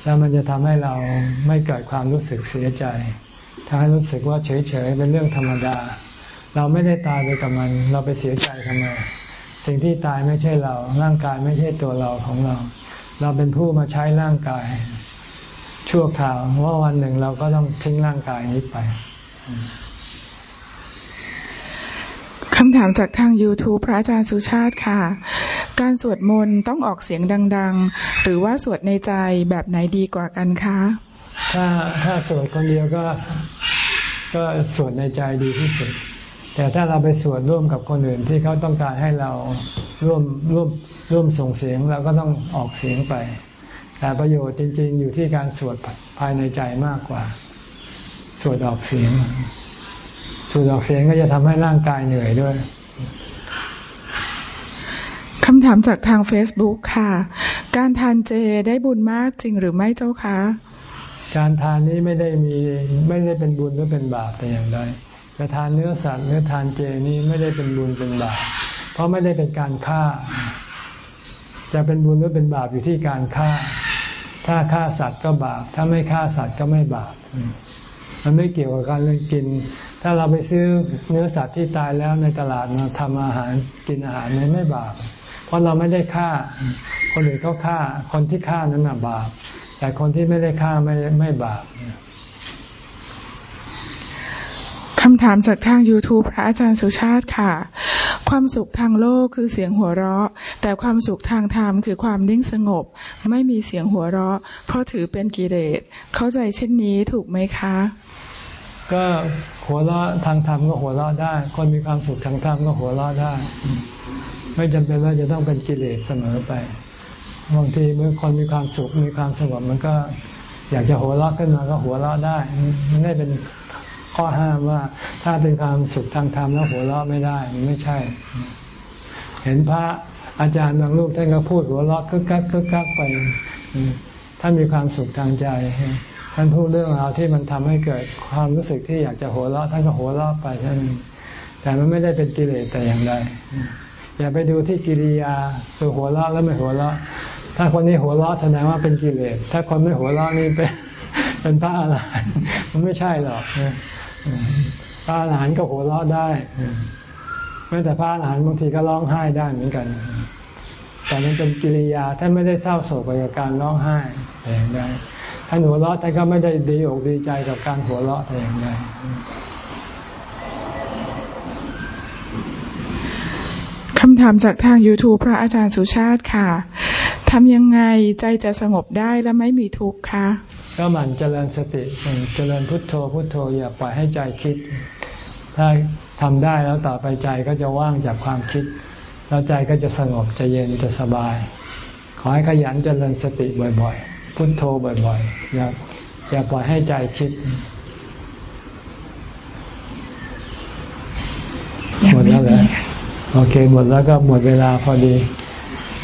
แล้วมันจะทำให้เราไม่เกิดความรู้สึกเสียใจทำให้รู้สึกว่าเฉยๆเป็นเรื่องธรรมดา เราไม่ได้ตายไปกับมัน เราไปเสียใจทำไม สิ่งที่ตายไม่ใช่เรา ร่างกายไม่ใช่ตัวเราของเรา เราเป็นผู้มาใช้ร่างกาย ชั่วคราวว่าวันหนึ่งเราก็ต้องทิ้งร่างกายนี้ไปคำถามจากทาง YouTube พระอาจารย์สุชาติค่ะ การสวดมนต์ต้องออกเสียงดัง ๆ หรือว่าสวดในใจแบบไหนดีกว่ากันคะ ถ้าถ้าสวดคนเดียวก็ ก็สวดในใจดีที่สุด แต่ถ้าเราไปสวดร่วมกับคนอื่นที่เขาต้องการให้เราร่วมร่วมร่วมส่งเสียงเราก็ต้องออกเสียงไป แต่ประโยชน์จริง ๆ อยู่ที่การสวดภายในใจมากกว่า สวดออกเสียง สวดออกเสียงก็จะทำให้ร่างกายเหนื่อยด้วยคำถามจากทาง Facebook ค่ะ การทานเจได้บุญมากจริงหรือไม่เจ้าคะ การทานนี้ไม่ได้มีไม่ได้เป็นบุญหรือเป็นบาปแต่อย่างใด จะทานเนื้อสัตว์หรือทานเจนี้ไม่ได้เป็นบุญเป็นบาปเพราะไม่ได้เป็นการฆ่า จะเป็นบุญหรือเป็นบาปอยู่ที่การฆ่า ถ้าฆ่าสัตว์ก็บาป ถ้าไม่ฆ่าสัตว์ก็ไม่บาป มันไม่เกี่ยวกับการเรื่องกิน ถ้าเราไปซื้อเนื้อสัตว์ที่ตายแล้วในตลาดมาทำอาหารกินอาหารมันไม่บาป เพราะเราไม่ได้ฆ่า คนอื่นเขาฆ่า คนที่ฆ่านั้นน่ะบาป แต่คนที่ไม่ได้ฆ่าไม่ไม่บาป คำถามจากทาง YouTube พระอาจารย์สุชาติค่ะ ความสุขทางโลกคือเสียงหัวเราะ แต่ความสุขทางธรรมคือความนิ่งสงบ ไม่มีเสียงหัวเราะ เพราะถือเป็นกิเลสเข้าใจเช่นนี้ถูกไหมคะ ก็หัวเราะทางธรรมก็หัวเราะได้ คนมีความสุขทางธรรมก็หัวเราะได้ ไม่จำเป็นว่าจะต้องเป็นกิเลสเสมอไปบางทีเมื่อคนมีความสุขมีความสงบมันก็อยากจะหัวเราะขึ้นมาก็หัวเราะได้ไมันไม่เป็น ข้อห้ามว่าถ้าเป็นความสุขทางธรรมแล้วหัวเราะไม่ได้ไม่ใช่ เห็นพระอาจารย์บางรูปท่านก็พูดหัวเราะคึกคักคึกคักไปท่านมีความสุขทางใจท่านพูดเรื่องราวที่มันทำให้เกิดความรู้สึกที่อยากจะหัวเราะท่านก็หัวเราะไปท่านแต่มันไม่ได้เป็นกิเลสแต่อย่างใดอย่าไปดูที่กิริยาคือหัวเราะแล้วไม่หัวเราะถ้าคนนี้หัวเราะแสดงว่าเป็นกิเลสถ้าคนไม่หัวเราะนี่เป็น เป็นพระอรหันต์มันไม่ใช่หรอกพระอรหันต์ก็หัวเราะได้แม้แต่พระอรหันต์บางทีก็ร้องไห้ได้เหมือนกัน แต่มันเป็นกิริยาท่านไม่ได้เศร้าโศกไปกับการร้องไห้แต่อย่างใดท่านหัวเราะท่านก็ไม่ได้ดีอกดีใจกับการหัวเราะแต่อย่างใดคำถามจากทาง YouTube พระอาจารย์สุชาติค่ะ ทำยังไงใจจะสงบได้และไม่มีทุกข์คะก็หมั่นเจริญสติเจริญพุทโธพุทโธอย่าปล่อยให้ใจคิด ถ้าทำได้แล้วต่อไปใจก็จะว่างจากความคิด แล้วใจก็จะสงบจะเย็นจะสบาย ขอให้ขยันเจริญสติบ่อยๆ พุทโธบ่อยๆอย่าอย่าปล่อยให้ใจคิดหมดแล้วเหรอโอเคหมดแล้วก็หมดเวลาพอดี